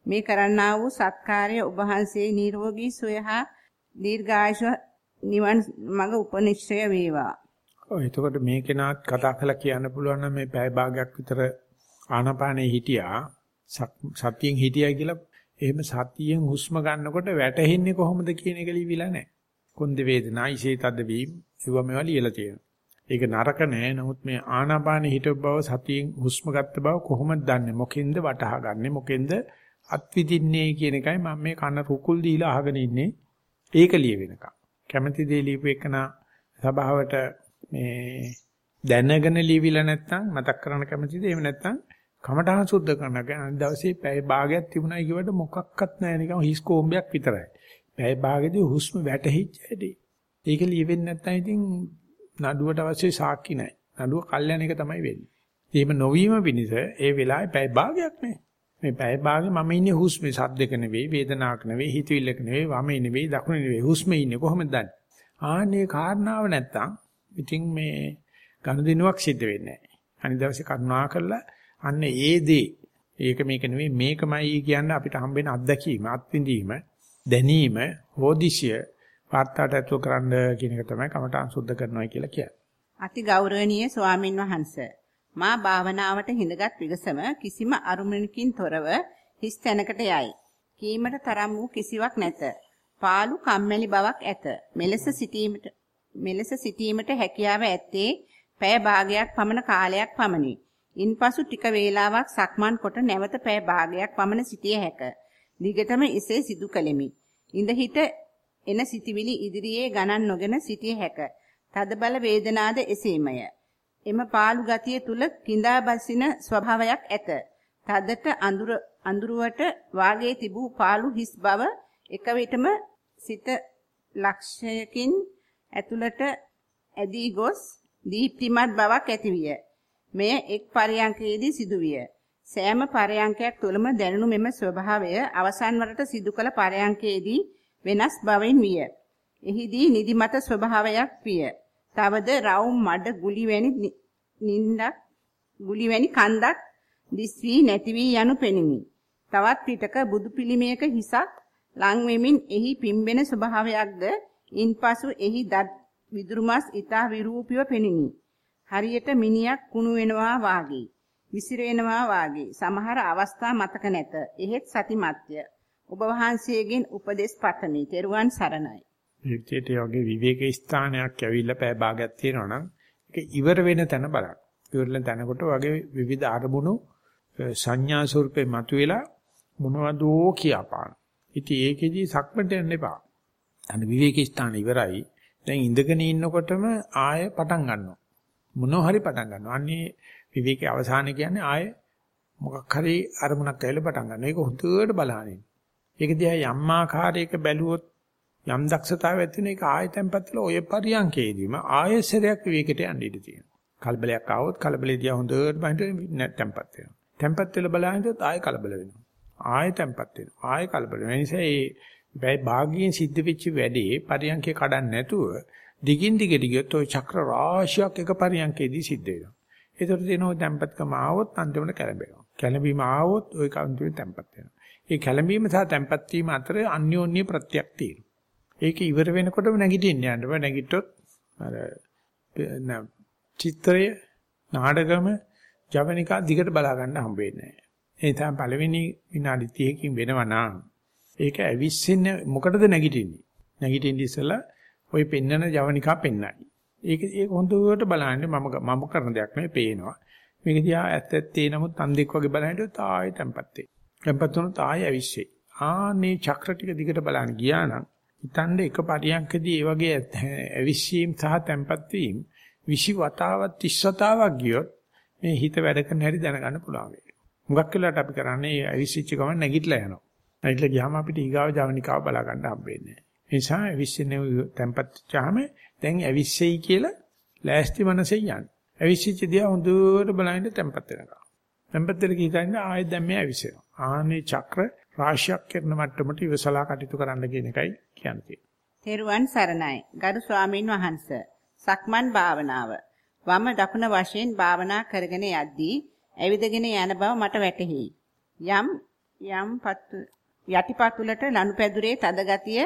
මේ කරන්නා වූ සත්කාරය ඔබ වහන්සේ නිරෝගී සුවය හා දීර්ඝායුෂ නිවන් මඟ උපනිශ්‍රය වේවා. ඔය එතකොට මේ කෙනාත් කතා කළා කියන්න පුළුවන් නම් මේ පැය භාගයක් විතර ආනාපානේ හිටියා සතියෙන් හිටියා කියලා එහෙම සතියෙන් හුස්ම ගන්නකොට වැටෙන්නේ කොහොමද කියන එක ලියවිලා නැහැ. කොන්ද වේදනා, ඉසේ තද වීම, ඒවා මේවා ලියලා තියෙනවා. ඒක නරක නෑ. නමුත් මේ ආනාපානෙ හිටව බව සතියෙන් හුස්ම ගත්ත බව කොහොමද දන්නේ? මොකෙන්ද වටහා ගන්නෙ? මොකෙන්ද අත්විදින්නේ කියන එකයි මම මේ කන රුකුල් දීලා අහගෙන ඉන්නේ. ඒක ලියවෙනකම්. කැමැති දේ ලියපු එකන සභාවට මේ දැනගෙන ලියවිලා නැත්නම් මතක් කරන්න කැමැතිද? එහෙම නැත්නම් කමඨහං සුද්ධ කරන ගමන් දවසේ පැය භාගයක් තිබුණා කියවට මොකක්වත් නැහැ නිකන් හිස් කොම්බයක් විතරයි. පැය භාගෙදී හුස්ම වැටහිච්ච හැටි. ඒක ලියවෙන්නේ නැත්නම් ඉතින් නඩුවට අවශ්‍ය සාක්ෂි නැහැ. නඩුව කල්යන එක තමයි වෙන්නේ. එහෙම නොවීම පිණිස ඒ වෙලාවේ පැය භාගයක් නේ. මේ පැය භාගෙ මම ඉන්නේ හුස්මේ සද්දක නෙවෙයි, වේදනාවක් නෙවෙයි, හිතවිල්ලක නෙවෙයි, වමේ නෙවෙයි, දකුණේ නෙවෙයි. හුස්මේ ඉන්නේ කොහොමද දන්නේ? ආන්නේ කාරණාව නැත්තම් ඉතින් මේ ගනුදෙනුවක් සිද්ධ වෙන්නේ නැහැ. අනිත් දවසේ කරුණා කරලා අන්න ඒ දේ ඒක මේක නෙවෙයි මේකමයි කියන්න අපිට හම්බෙන අත්දැකීම, අත්විඳීම, දැනීම, හෝදිසිය වාර්තාට ඇතුළු කරන්න කියන එක තමයි කමඨාන් සුද්ධ කරනවා කියලා කියන්නේ. අති ගෞරවනීය ස්වාමින් වහන්සේ මා භාවනාවට හිඳගත් විගසම කිසිම අරුමණකින් තොරව හිස් තැනකට යයි. කීමට තරම් වූ කිසිවක් නැත. පාළු කම්මැලි බවක් ඇත. මෙලෙස සිටීමට මෙලෙස සිටීමට හැකියාව ඇත්තේ පැය භාගයක් පමණ කාලයක් පමණි. ඉන්පසු ටික වේලාවක් සක්මන් කොට නැවත පැය භාගයක් පමණ සිටිය හැක. දිගටම එසේ සිදු කළෙමි. ඉඳ හිට එන සිටිවිලි ඉදිරියේ ගණන් නොගෙන සිටිය හැක. තදබල වේදනාද එසේමය. එම පාළු ගතිය තුල කිඳා බසින ස්වභාවයක් ඇත. තදට අඳුර අඳුරුවට වාගේ තිබූ පාළු හිස් බව එක විටම සිත ලක්ෂයකින් ඇතුළට ඇදී ගොස් දීප්තිමත් බවක් ඇතිවිය. මෙය එක් පරයන්කයේදී සිදුවිය. සෑම පරයන්කයක් තුළම දැනුණු මෙම ස්වභාවය අවසන් වරට සිදු කළ පරයන්කයේදී වෙනස් බවින් විය. එහිදී නිදිමත ස්වභාවයක් විය. තවද රවුම් මඩ ගුලි වැනි නින්දක් ගුලි වැනි කන්දක් දිස් වී නැති වී යනු පෙනිනි. තවත් පිටක බුදු පිළිමයක හිසක් ලං වෙමින් එහි පිම්බෙන ස්වභාවයක්ද ඉන්පසු එහි දත් විදුරුමස් ඊතා විරූපීව පෙනිනි. හරියට මිනියක් කුණු වෙනවා වාගේ. විසිරෙනවා වාගේ. සමහර අවස්ථා මතක නැත. එහෙත් සතිමත්ය. ඔබ වහන්සේගෙන් උපදෙස් පතමි. තෙරුවන් සරණයි. විචේට යෝගේ විවේක ස්ථානයක් ඇවිල්ලා පය භාගයක් තියෙනවා නම් ඒක ඉවර වෙන තැන බලන්න. ඉවර වෙන තැනකොට වගේ විවිධ අරමුණු සංඥා ස්වරූපේ මතුවෙලා මොනවදෝ කියපාන. ඉතින් ඒකෙදි සක්මට යන්න එපා. අන්න විවේක ස්ථාන ඉවරයි. දැන් ඉඳගෙන ඉන්නකොටම ආය පටන් ගන්නවා. මොනව හරි පටන් ගන්නවා. අන්නේ විවේකයේ අවසානය කියන්නේ ආය මොකක් හරි අරමුණක් ඇවිල්ලා පටන් ගන්නවා. ඒක හුදුවට බලහනින්. ඒක දිහා යම් ආකාරයක බැලුවොත් යම් දක්ෂතාවයක් තියෙන එක ආයතෙන්පත් වෙලා ඔය පරියන්කේදීම ආයසරයක් විවේකයට යන්න ඉඩ තියෙනවා. කලබලයක් ආවොත් කලබලේ දිහා හොඳට බලන්න තැම්පත් වෙනවා. තැම්පත් වෙලා බලහින්දොත් ආය කලබල වෙනවා. ආය තැම්පත් වෙනවා. ආය කලබල වෙනවා. ඒ නිසා මේ භාගයෙන් සිද්ධ වෙච්ච වැඩේ පරියන්කේ කඩන්න නැතුව දිගින් දිගට ගියොත් ওই චක්‍ර රාශියක් එක පරියන්කේදී සිද්ධ වෙනවා. ඒතර දෙනෝ තැම්පත්කම ආවොත් අන්තිමට කැළඹෙනවා. කැළඹීම ආවොත් ওই කන්තුවේ තැම්පත් වෙනවා. ඒ කැළඹීම සහ තැම්පත් වීම අතර අන්‍යෝන්‍ය ප්‍රත්‍යක් තියෙනවා. ඒක ඉවර වෙනකොටම නැගිටින්න යන්න බෑ. නැගිට්ටොත් අර චිත්‍රය නාටකම ජවනිකා දිගට බලා ගන්න හම්බ වෙන්නේ නැහැ. ඒ නිසා පළවෙනි විනාඩි 30කින් වෙනවා නම් ඒක ඇවිස්සෙන්නේ මොකටද නැගිටින්නේ? නැගිටින්න ඉස්සලා ওই පෙන්නන ජවනිකා පෙන්නයි. ඒක ඒක හොඳට බලන්න මම මම කරන දෙයක් නෙවෙයි පේනවා. මේක දිහා ඇත්ත ඇත්තේ නමුත් අන්දෙක් වගේ බලනකොට ආයෙ tempත් වේ. tempත් වුණොත් ආයෙ ඇවිස්සේ. ආනේ චක්‍ර ටික දිගට බලන්න ගියා නම් හිතන්න එක පරියන්කදී ඒ වගේ ඇවිස්සීම් සහ tempත් වීම 20 වතාවක් 30 වතාවක් ගියොත් මේ හිත වැඩ කරන හැටි දැනගන්න පුළුවන් වෙයි. හුඟක් වෙලාවට අපි කරන්නේ ඇවිස්සිච්ච ගමන් නැගිටලා යනවා. නැගිටලා ගියාම අපිට ඊගාව ජවනිකාව බලා ගන්න හම්බෙන්නේ නැහැ. ඒ නිසා ඇවිස්සිනේ tempat චාම දැන් ඇවිස්සෙයි කියලා ලෑස්ති මනසෙන් යන්නේ. ඇවිස්සිච්ච දිහා හොඳට බලන්න tempat වෙනවා. tempat දෙක හිතන්නේ ආයෙත් දැන් මේ ඇවිස්සෙනවා. ආනේ චක්‍ර රාශියක් කරන මට්ටමට ඉවසලා කටයුතු කරන්න කියන එකයි කියන්නේ. තෙරුවන් සරණයි. ගරු ස්වාමින් වහන්සේ. සක්මන් භාවනාව. වම දකුණ වශයෙන් භාවනා කරගෙන යද්දී ඇවිදගෙන යන බව මට වැටහි. යම් යම් පත්තු යටිපතුලට ලනුපැදුරේ තද ගතිය,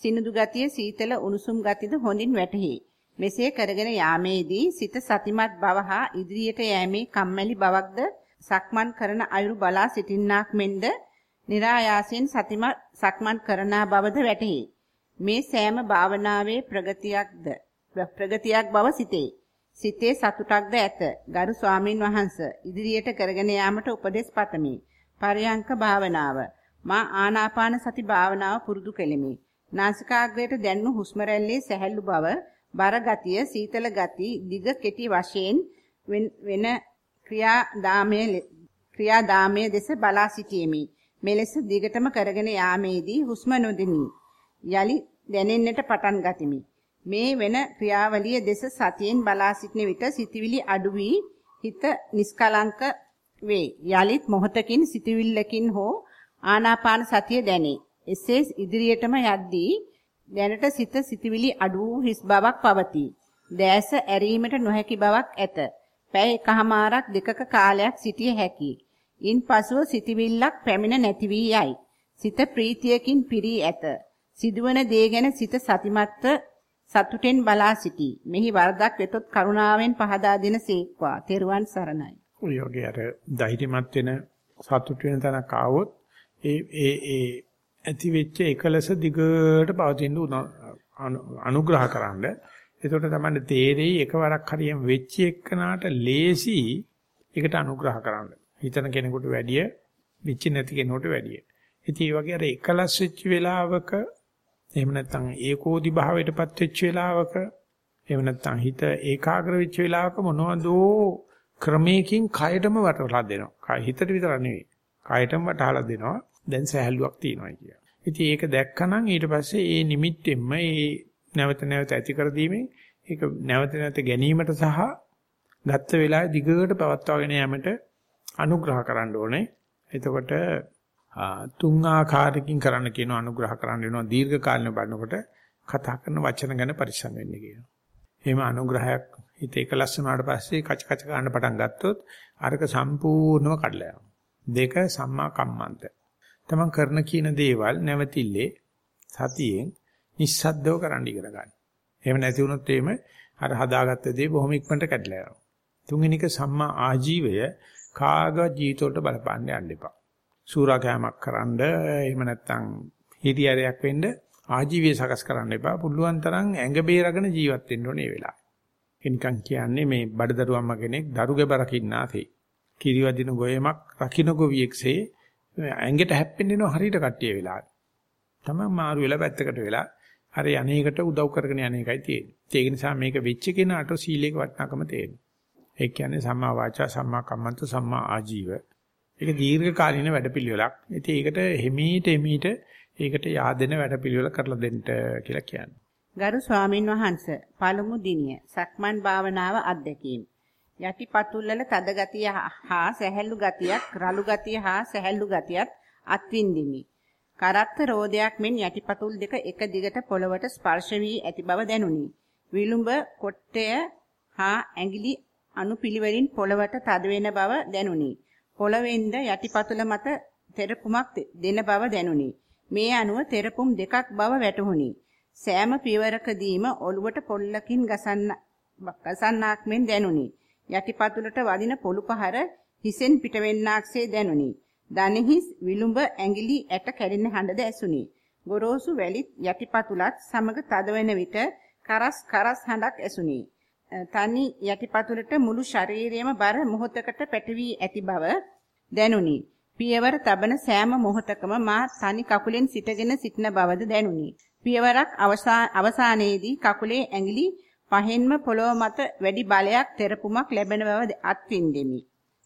සිනිඳු ගතිය, සීතල උණුසුම් ගතියද හොඳින් වැටහි. මෙසේ කරගෙන යාමේදී සිත සතිමත් බව හා ඉදිරියට යෑමේ කම්මැලි බවක්ද සක්මන් කරන අයුරු බලා සිටින්නාක් මෙන්ද નિરાයාසයෙන් සතිමත් සක්මන් කරනා බවද වැටහි. මේ සෑම භාවනාවේ ප්‍රගතියක්ද ප්‍රගතියක් බව සිතේ. සිතේ සතුටක්ද ඇත. ගරු ස්වාමින් වහන්ස ඉදිරියට කරගෙන යාමට උපදෙස් පතමි. පරයන්ක භාවනාව. මා ආනාපාන සති භාවනාව පුරුදු කෙලිමි. නාසිකාග්‍රයට දැන්නු හුස්ම රැල්ලේ සැහැල්ලු බව, බර ගතිය, සීතල ගති, දිග කෙටි වශයෙන් වෙන ක්‍රියාදාමයේ ක්‍රියාදාමයේ දෙස බලා සිටීමි. මෙලෙස දිගටම කරගෙන යාමේදී හුස්ම නොදෙනි. යලි දැනෙන්නට පටන් ගතිමි. මේ වෙන ක්‍රියාවලිය දෙස සතියෙන් බලා සිටින විට සිතවිලි අඩු වී හිත නිස්කලංක වේ. යලිත් මොහතකින් සිතවිල්ලකින් හෝ ආනාපාන සතිය දැනේ. එසේ ඉදිරියටම යද්දී දැනට සිත සිතවිලි අඩු වූ හිස් බවක් පවතී. දැස ඇරීමට නොහැකි බවක් ඇත. පැය එකහමාරක් දෙකක කාලයක් සිටිය හැකියි. ඉන්පසුව සිතවිල්ලක් පැමිණ නැති වී යයි. සිත ප්‍රීතියකින් පිරී ඇත. සිදුවන දේ ගැන සිත සතිමත්ව සතුටෙන් බලා සිටී. මෙහි වරදක් වෙතොත් කරුණාවෙන් පහදා දෙන සීක්වා. තෙරුවන් සරණයි. ඔය වගේ අර ධෛර්යමත් වෙන සතුට වෙන තැනක් ආවොත් ඒ ඒ ඒ ඇති වෙච්ච එකලස දිගට පවතින අනුග්‍රහ කරන්න. එතකොට තමයි තේරෙයි එකවරක් හරියම වෙච්ච එකනට ලේසි ඒකට අනුග්‍රහ කරන්න. හිතන කෙනෙකුට වැඩිය වෙච්ච නැති කෙනෙකුට වැඩිය. ඉතින් මේ වගේ අර එකලස් වෙච්ච වෙලාවක එහෙම නැත්නම් ඒකෝදි භාවයටපත් වෙච්ච වෙලාවක එහෙම නැත්නම් හිත ඒකාග්‍ර වෙච්ච වෙලාවක මොනවදෝ ක්‍රමයකින් කයටම වටලා දෙනවා. කය හිතට විතර නෙවෙයි. කයටම වටහලා දෙනවා. දැන් සහැල්ලුවක් තියෙනවා කියලා. ඉතින් ඒක දැක්කනම් ඊට පස්සේ ඒ නිමිත්තෙන්ම ඒ නැවත නැවත ඇති කර දීමෙන් ඒක නැවත නැවත ගැනීමට සහ ගත්ත වෙලාවේ දිගට පවත්වාගෙන යාමට අනුග්‍රහ කරන්න ඕනේ. එතකොට තුන් ආකාරයකින් කරන්න කියන අනුග්‍රහ කරන්න වෙනවා දීර්ඝ කාලීන බලනකොට කතා කරන වචන ගැන පරිස්සම් වෙන්න කියනවා. එහෙම අනුග්‍රහයක් හිත එකලස් වුණාට පස්සේ කච කච ගන්න පටන් ගත්තොත් අරක සම්පූර්ණව කඩලා යනවා. දෙක සම්මා කම්මන්ත. තමන් කරන කියන දේවල් නැවතිල්ලේ සතියෙන් නිස්සද්දව කරන්න ඉගෙන ගන්න. එහෙම නැති වුණොත් එහෙම අර හදාගත්ත දේ බොහොම ඉක්මනට කැඩලා යනවා. තුන්වෙනි එක සම්මා ආජීවය කාග ජීවිතවලට බලපාන්න යන්න එපා. සූරාකෑමක් කරන්න එහෙම නැත්නම් හිරියරයක් වෙන්න ආජීවය සකස් කරන්න එපා. පුළුවන් තරම් ඇඟ බේරගෙන ජීවත් වෙන්න ඕනේ මේ වෙලාවේ. එනිකන් කියන්නේ මේ බඩදරුවම්ම කෙනෙක් දරුගේ බරකින්නාසේ. කිරිවදින ගොයමක් රකින්න ගොවියෙක්සේ ඇඟට හැප්පෙන්නේන හරියට කට්ටිය වෙලාවේ. තමයි මාරු වෙලා පැත්තකට වෙලා අර යන්නේකට උදව් කරගෙන යන එකයි තියෙන්නේ. ඒක නිසා මේක වෙච්ච කෙනාට සීලේක වටිනාකම තේරෙනවා. ඒ කියන්නේ සම්මා වාචා සම්මා කම්මන්ත සම්මා ආජීව ඒක දීර්ඝ කාලින වැඩපිළිවෙලක්. ඉතින් ඒකට හිමීට හිමීට ඒකට yaadෙන වැඩපිළිවෙල කරලා දෙන්න කියලා කියන්නේ. ගරු ස්වාමින් වහන්සේ පළමු දිනිය සක්මන් භාවනාව අධ්‍යක්ීම්. යටිපතුල්වල තද ගතිය හා සැහැල්ලු ගතියක්, රළු ගතිය හා සැහැල්ලු ගතියත් අත්විඳිමි. කරත්ත රෝදයක් මෙන් යටිපතුල් දෙක එක දිගට පොළවට ස්පර්ශ වී ඇති බව දැනුනි. විලුඹ කොට්ටය හා ඇඟිලි අනුපිළිවෙලින් පොළවට තද වෙන බව දැනුනි. පොළවෙන්ද යටිපතුල මත තෙරපුමක් දෙන බව දැනුනි. මේ අනුව තෙරපුම් දෙකක් බව වැටහුණි. සෑම පියවරකදීම ඔළුවට පොල්ලකින් ගසන්න ගසන්නාක් මෙන් දැනුනි. යටිපතුලට වදින පොළු පහර හිසෙන් පිටවෙන්නාක්සේ දැනුනි. දණහිස් විලුඹ ඇඟිලි ඇට කැඩෙන හඬද ඇසුනි. ගොරෝසු වැලිත් යටිපතුලත් සමග තදවන විට කරස් කරස් හඬක් ඇසුනි. තනි යටිපතුලට මුළු ශරීරයම බර මොහොතකට පැටවී ඇති බව දැනුනි. පියවර තබන සෑම මොහොතකම මා තනි කකුලෙන් සිටගෙන සිටින බවද දැනුනි. පියවරක් අවසානයේදී කකුලේ ඇඟිලි පහෙන්ම පොළොව මත වැඩි බලයක් තෙරපුමක් ලැබෙන බව අත්විඳෙමි.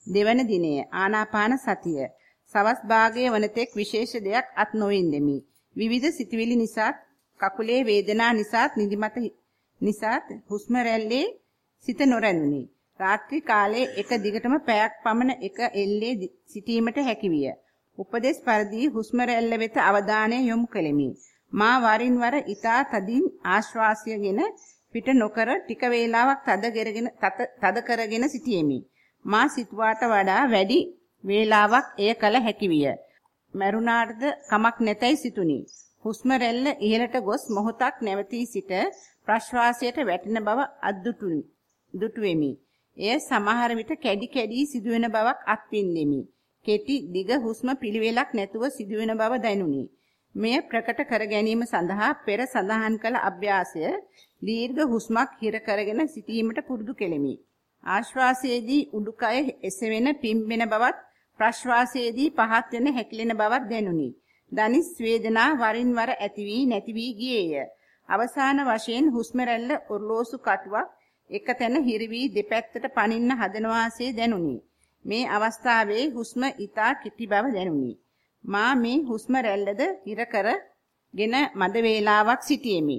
දෙවන දිනය ආනාපාන සතිය. සවස් භාගයේ වනතෙක් විශේෂ දෙයක් අත් නොවින්දෙමි. විවිධ සිතුවිලි නිසා කකුලේ වේදනා නිසා නිදිමත නිසා හුස්ම රැල්ලේ සිත නොරැඳුනි. රාත්‍රී කාලයේ එක දිගටම පැයක් පමණ එක එල්ලේ සිටීමට හැකිවිය. උපදේශ පරිදි හුස්ම රැල්ල වෙත අවධානය යොමු කෙලිමි. මා වරින් වර ඊතා තදින් ආශ්වාසයගෙන පිට නොකර ටික වේලාවක් තද කරගෙන තද කරගෙන සිටියෙමි. මා සිතුවාට වඩා වැඩි වේලාවක් එය කළ හැකි විය. මරුණාටද කමක් නැතයි සිතුනි. හුස්ම රැල්ල ඉහළට ගොස් මොහොතක් නැවතී සිට ප්‍රශ්වාසයට වැටෙන බව අද්දුටුනි. දුටුවෙමි. එය සමහර විට කැඩි කැඩි සිදුවෙන බවක් අත්විඳෙමි. කෙටි දිග හුස්ම පිළිවෙලක් නැතුව සිදුවෙන බව දැනුනි. මෙය ප්‍රකට කර ගැනීම සඳහා පෙර සඳහන් කළ අභ්‍යාසය දීර්ඝ හුස්මක් හිර කරගෙන සිටීමට පුරුදු කෙලිමි. ආශ්වාසයේදී උඩුකය එසවෙන පිම්බෙන බවත් ප්‍රශ්වාසයේදී පහත් වෙන හැකිලෙන බවක් දැනුනි. දනිස් වේදනා වරින් වර ඇති වී නැති වී ගියේය. අවසාන වශයෙන් හුස්ම රැල්ල ඔර්ලෝසු කටුවක් එක තැන හිරවි දෙපැත්තට පනින්න හදන වාසේ දැනුනි. මේ අවස්ථාවේ හුස්ම ඊතා කිටි බව දැනුනි. මා මේ හුස්ම රැල්ලද හිර කරගෙන මද වේලාවක් සිටියෙමි.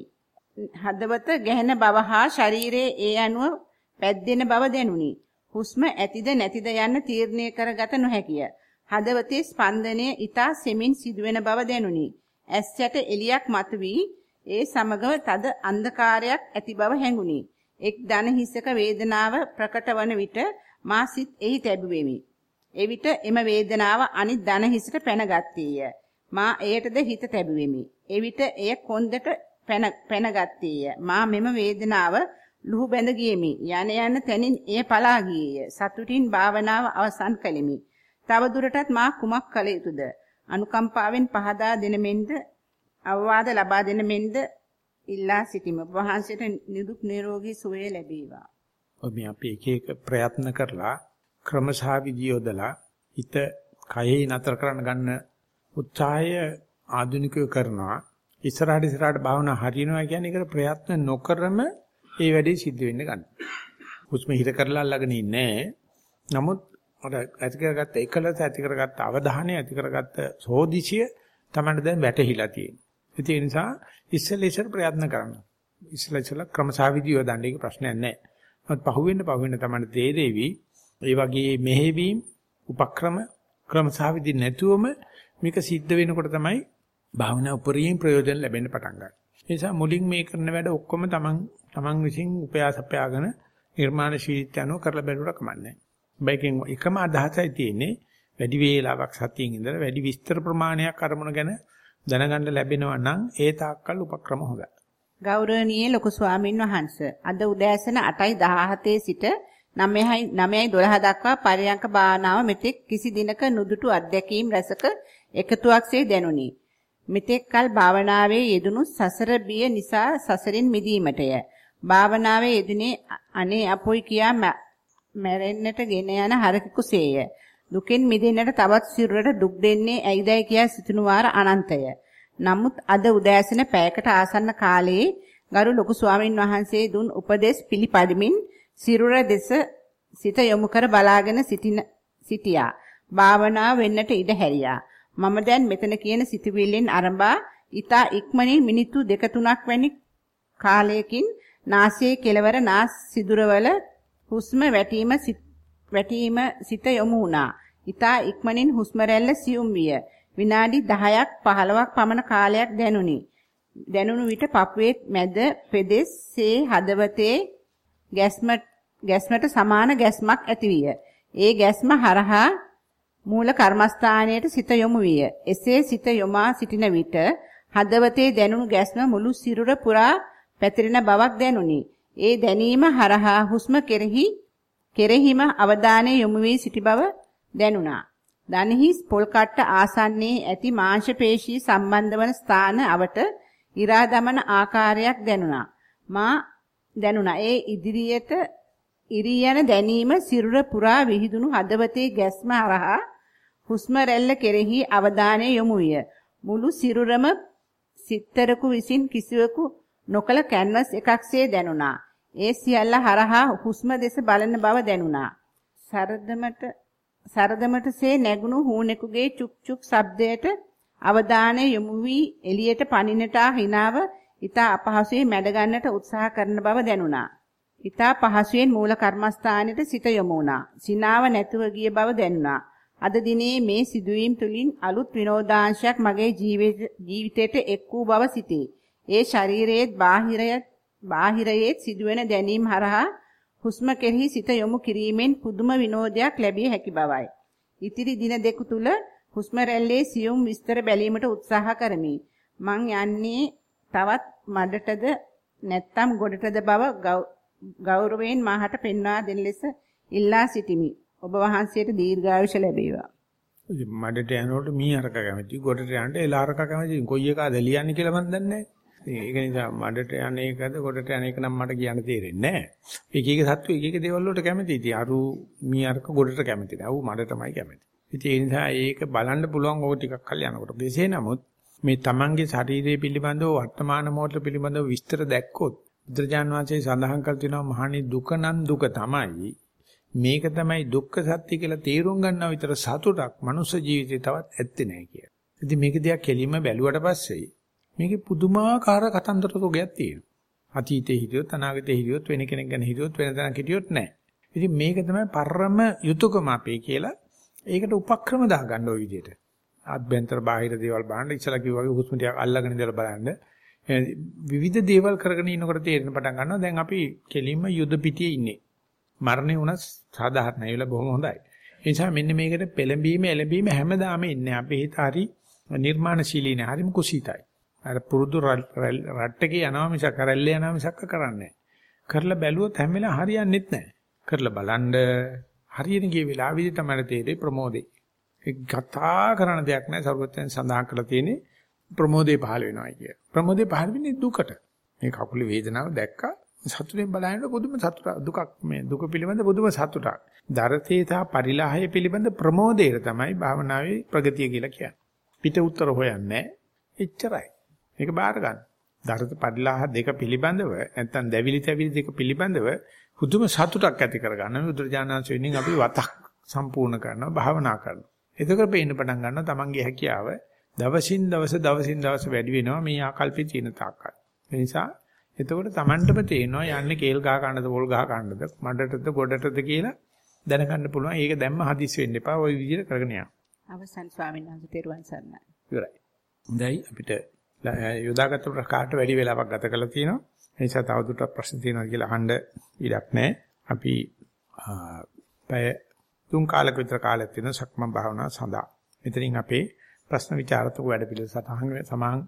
හදවත ගැහෙන බව හා ශරීරයේ ඒ අනුව පැද්දෙන බව දැනුනි. හුස්ම ඇතිද නැතිද යන්න තීරණය කරගත නොහැකිය. හදවතේ ස්පන්දනය ඊතා සෙමින් සිදුවෙන බව දැනුනි. ඇස් යට එලියක් මතුවී ඒ සමගම තද අන්ධකාරයක් ඇති බව හැඟුනි. එක් දන හිසක වේදනාව ප්‍රකට වන විට මා සිත් එහි තැබුවෙමි. එවිට එම වේදනාව අනිත් දන හිසට පැනගත්තේය. මා එයටද හිත තැබුවෙමි. එවිට එය කොන්දට පැනගත්තේය. මා මෙම වේදනාව ලුහු බැඳ ගියෙමි. යන යන තැනින් එය පලා ගියේය. සතුටින් භාවනාව අවසන් කළෙමි. තව දුරටත් මා කුමක් කළ යුතුද? අනුකම්පාවෙන් පහදා දෙන මෙන්ද අවවාද ලබා දෙන මෙන්ද ඉල්ලා සිටිමු. වහන්සේට නිදුක් නිරෝගී සුවය ලැබේවා. ඔය මේ අපි එක එක ප්‍රයත්න කරලා ක්‍රමසා විදියොදලා හිත කයෙහි නතර කරන්න ගන්න උත්සාහය ආධුනිකයෝ කරනවා. ඉස්සරහට ඉස්සරහට භාවනා හරියනවා කියන්නේ ඒකට ප්‍රයත්න නොකරම ඒ වැඩේ සිද්ධ වෙන්න ගන්න. හුස්ම හිර කරලා අල්ලගෙන ඉන්නේ නමුත් අර ඇති කරගත්ත එකලස ඇති කරගත්ත අවධානය ඇති කරගත්ත සෝදිසිය තමයි දැන් වැටහිලා තියෙන්නේ. ඒ නිසා ඉස්සෙල්ලා ඉස්සෙල්ලා ප්‍රයත්න කරනවා. ඉස්සෙල්ලා ඉස්සෙල්ලා ක්‍රමසාවිදියව දන්න එක ප්‍රශ්නයක් නැහැ. නමුත් පහුවෙන්න පහුවෙන්න තමයි තේරෙවි. ඒ වගේ මෙහෙවීම් උපක්‍රම ක්‍රමසාවිදි නැතුවම මේක සිද්ධ වෙනකොට තමයි භාවනා උපරිම ප්‍රයෝජන ලැබෙන්න පටන් ගන්න. ඒ නිසා මුලින් මේ කරන වැඩ ඔක්කොම තමන් තමන් විසින් උපයාසපයාගෙන නිර්මාණශීලීත්වය අනුව කරලා බැලුවට කමන්නේ. බයිකින් එකම අදහසයි තියෙන්නේ වැඩි වේලාවක් සතියෙන් ඉඳලා වැඩි විස්තර ප්‍රමාණයක් අරමුණ ගැන දැනගන්න ලැබෙනවා නම් ඒ තාක්කල් උපක්‍රම හොඳයි. ගෞරවනීය ලොකු ස්වාමින් වහන්සේ අද උදෑසන 8:17 සිට 9යි 9යි 12 දක්වා පරියංක භාවනාව මෙතෙක් කිසි දිනක නුදුටු අත්දැකීම් රසක එකතුවක්සේ දැනුනි. මෙතෙක් කල භාවනාවේ යෙදුණු සසර බිය නිසා සසරින් මිදීමටය. භාවනාවේ යෙදුනේ අනේ අපොයි කියා මැරෙන්නට ගෙන යන හරකෙකුසේය. දුකෙන් මිදෙන්නට තවත් සිරුරට දුක් දෙන්නේ ඇයිදයි කියා සිතනු වාර අනන්තය. නමුත් අද උදෑසන පැයකට ආසන්න කාලයේ ගරු ලොකු ස්වාමින් වහන්සේ දුන් උපදේශ පිළිපදමින් සිරුර දෙස සිත යොමු කර බලාගෙන සිටින සිටියා. භාවනාව වෙන්නට ඉඩ හැරියා. මම දැන් මෙතන කියන සිතුවිල්ලෙන් අරඹා ඊතා ඉක්මනින් මිනිත්තු දෙක තුනක් වැනි කාලයකින් නාසයේ කෙළවර නාස් සිදුරවල හුස්ම වැටීම වැටීම සිත යොමු වුණා. ඊතා ඉක්මනින් හුස්ම රැල්ල සියුම් විය. විනාඩි 10ක් 15ක් පමණ කාලයක් දැනුනි. දැනුණු විට පපුවේ මැද පෙදෙස්සේ හදවතේ ගැස්ම ගැස්මට සමාන ගැස්මක් ඇතිවිය. ඒ ගැස්ම හරහා මූල කර්මස්ථානයට සිත යොමු විය. එසේ සිත යොමා සිටින විට හදවතේ දැනුණු ගැස්ම මුළු සිරුර පුරා පැතිරෙන බවක් දැනුනි. ඒ දැනීම හරහා හුස්ම කෙරෙහි කෙරෙහිම අවධානය යොමු වී සිටි බව දැනුණා. දණහිස් පොල් කට්ට ආසන්නයේ ඇති මාංශ පේශී සම්බන්ධ වන ස්ථාන අවට ඉරා දමන ආකාරයක් දැනුණා. මා දැනුණා. ඒ ඉදිරියට ඉරියන දැනීම සිරුර පුරා විහිදුණු හදවතේ ගැස්ම හරහා හුස්ම රැල්ල කෙරෙහි අවධානය යොමු විය. මුළු සිරුරම සිත්තරකු විසින් කිසිවෙකු නොකල කැන්වස් එකක්සේ දැනුණා. ඒ සියල්ල හරහා හුස්ම දෙස බලන බව දැනුණා. සරදමට සරදමටසේ නැගුණු හූනෙකුගේ චුක් චුක් ශබ්දයට අවධානය යොමු වී එළියට පනිනටා හිනාව ඊතා අපහසුයෙන් මැඩ ගන්නට උත්සාහ කරන බව දැනුණා. ඊතා පහසුවෙන් මූල කර්මස්ථානෙට සිත යොමු වුණා. සිනාව නැතුව ගිය බව දැනුණා. අද දිනේ මේ සිදුවීම් තුලින් අලුත් විනෝදාංශයක් මගේ ජීවිතයට එක් වූ බව සිතේ. ඒ ශරීරයේත් බාහිරයත් බාහිරයේත් සිදුවෙන දැනීම් හරහා හුස්ම කෙරෙහි සිත යොමු කිරීමෙන් පුදුම විනෝදයක් ලැබිය හැකි බවයි. ඉතිරි දින දෙක තුල හුස්ම රැල්ලේ සියුම් විස්තර බැලීමට උත්සාහ කරමි. මං යන්නේ තවත් මඩටද නැත්නම් ගොඩටද බව ගෞරවයෙන් මාහට පෙන්වා දෙන ලෙස ඉල්ලා සිටිමි. ඔබ වහන්සේට දීර්ඝායුෂ ලැබේවා. මඩට යනකොට මී අරක කැමති, ගොඩට යනකොට එලාරක කැමති. කොයි එකද ලියන්නේ කියලා මම දන්නේ නැහැ. ඒක නිසා මඩට යන එකද ගොඩට යන එක නම් මට කියන්න තේරෙන්නේ නැහැ. එක එක සත්තු එක එක දේවල් වලට කැමති. ඉතින් අරු මී අරක ගොඩට කැමති නෑ. ඌ මඩ තමයි කැමති. ඉතින් ඒ නිසා ඒක බලන්න පුළුවන් ඕක ටිකක් කල් යනකොට. කෙසේ නමුත් මේ තමන්ගේ ශරීරය පිළිබඳව වර්තමාන මොහොත පිළිබඳව විස්තර දැක්කොත් බුදුරජාන් වහන්සේ සඳහන් කර තිනවා මහණි දුක නම් දුක තමයි. මේක තමයි දුක්ඛ සත්‍ය කියලා තේරුම් ගන්නා විතර සතුටක් මනුෂ්‍ය ජීවිතේ තවත් ඇත්තේ නැහැ කියලා. ඉතින් මේක දිහා කෙලින්ම බැලුවට පස්සේ මේකේ පුදුමාකාර කතන්දර තෝගයක් තියෙනවා. අතීතේ හිටියොත් අනාගතේ හිටියොත් වෙන කෙනෙක් ගැන හිටියොත් වෙන තැනක හිටියොත් නැහැ. ඉතින් මේක තමයි පරම යුතුයකම අපේ කියලා ඒකට උපක්‍රම දාගන්න ওই විදිහට. ආභ්‍යන්තර බාහිර දේවල් බලන්න ඉස්සලා කිව්වා වගේ හුස්ම ටිකක් අල්ලගෙන ඉඳලා බලන්න. විවිධ දේවල් කරගෙන ඉනකොට තේරෙන පටන් ගන්නවා දැන් අපි කෙලින්ම යුද පිටියේ ඉන්නේ. මරණය වුණත් සාධාරණයි වෙලා බොහොම හොඳයි. ඒ නිසා මෙන්න මේකට පෙළඹීම එළඹීම හැමදාම ඉන්නේ. අපේ හිත හරි නිර්මාණශීලී නෑ. හරිම කුසීතයි. අර පුරුදු රට්ටකේ යනවා මිසක් රැල්ලේ යනවා මිසක් කරන්නේ කරලා බැලුවොත් හැම වෙලාවෙම හරියන්නේත් නැහැ. කරලා බලන්න හරියන ගිය වෙලාවෙදි තමයි තේරෙන්නේ ප්‍රමෝදේ. ඒ කතා කරන දෙයක් නැහැ සරුවත්ෙන් සඳහන් කරලා තියෙන්නේ ප්‍රමෝදේ පහළ වෙනවා කිය. ප්‍රමෝදේ පහළ වෙන්නේ දුකට. මේ කකුලේ වේදනාව දැක්කා සතුටෙන් බලනකොට පුදුම සතුටක් දුකක් මේ දුක පිළිබඳ පුදුම සතුටක්. දරතේ සහ පරිලාහය පිළිබඳ ප්‍රමෝදේර තමයි භාවනාවේ ප්‍රගතිය කියලා කියන්නේ. පිට උත්තර හොයන්නේ එච්චරයි. මේක බාර ගන්න. දරත පරිලාහ දෙක පිළිබඳව නැත්තම් දැවිලි තැවිලි දෙක පිළිබඳව පුදුම සතුටක් ඇති කරගන්න බුදුරජාණන්සේ වෙනින් අපි වතක් සම්පූර්ණ කරනවා භාවනා කරනවා. එතකොට පේන්න පටන් ගන්නවා තමන්ගේ හැකියාව දවසින් දවස දවසින් දවස වැඩි වෙනවා මේ ආකල්පේ තියෙන තාක්කල්. ඒ නිසා එතකොට තමන්ටම තේරෙනවා යන්නේ කේල් ගහ ගන්නද පොල් ගහ ගන්නද මඩටද ගොඩටද කියලා දැනගන්න පුළුවන්. ඒක දැම්ම හදිස් වෙන්න එපා. ওই විදිහට කරගෙන යන්න. අවසන් ස්වාමීන් වහන්සේ තෙරුවන් සරණයි. ඉවරයි. හොඳයි අපිට යොදාගත්ත ප්‍රකාශයට වැඩි වෙලාවක් ගත කරලා තියෙනවා. ඒ නිසා තවදුරටත් ප්‍රශ්න තියෙනවා කියලා අහන්න ඉඩක් නැහැ. අපි පැය තුන් කාලක විතර කාලයක් තියෙන සක්මන් භාවනාව සඳහා. මෙතනින් අපේ ප්‍රශ්න විචාරතුක වැඩ පිළිවෙල සටහන් සමාන්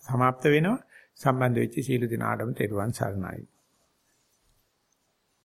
සමාප්ත වෙනවා. සම්බන්ධ වෙච්ච සීල දිනාටම තෙරුවන් සරණයි.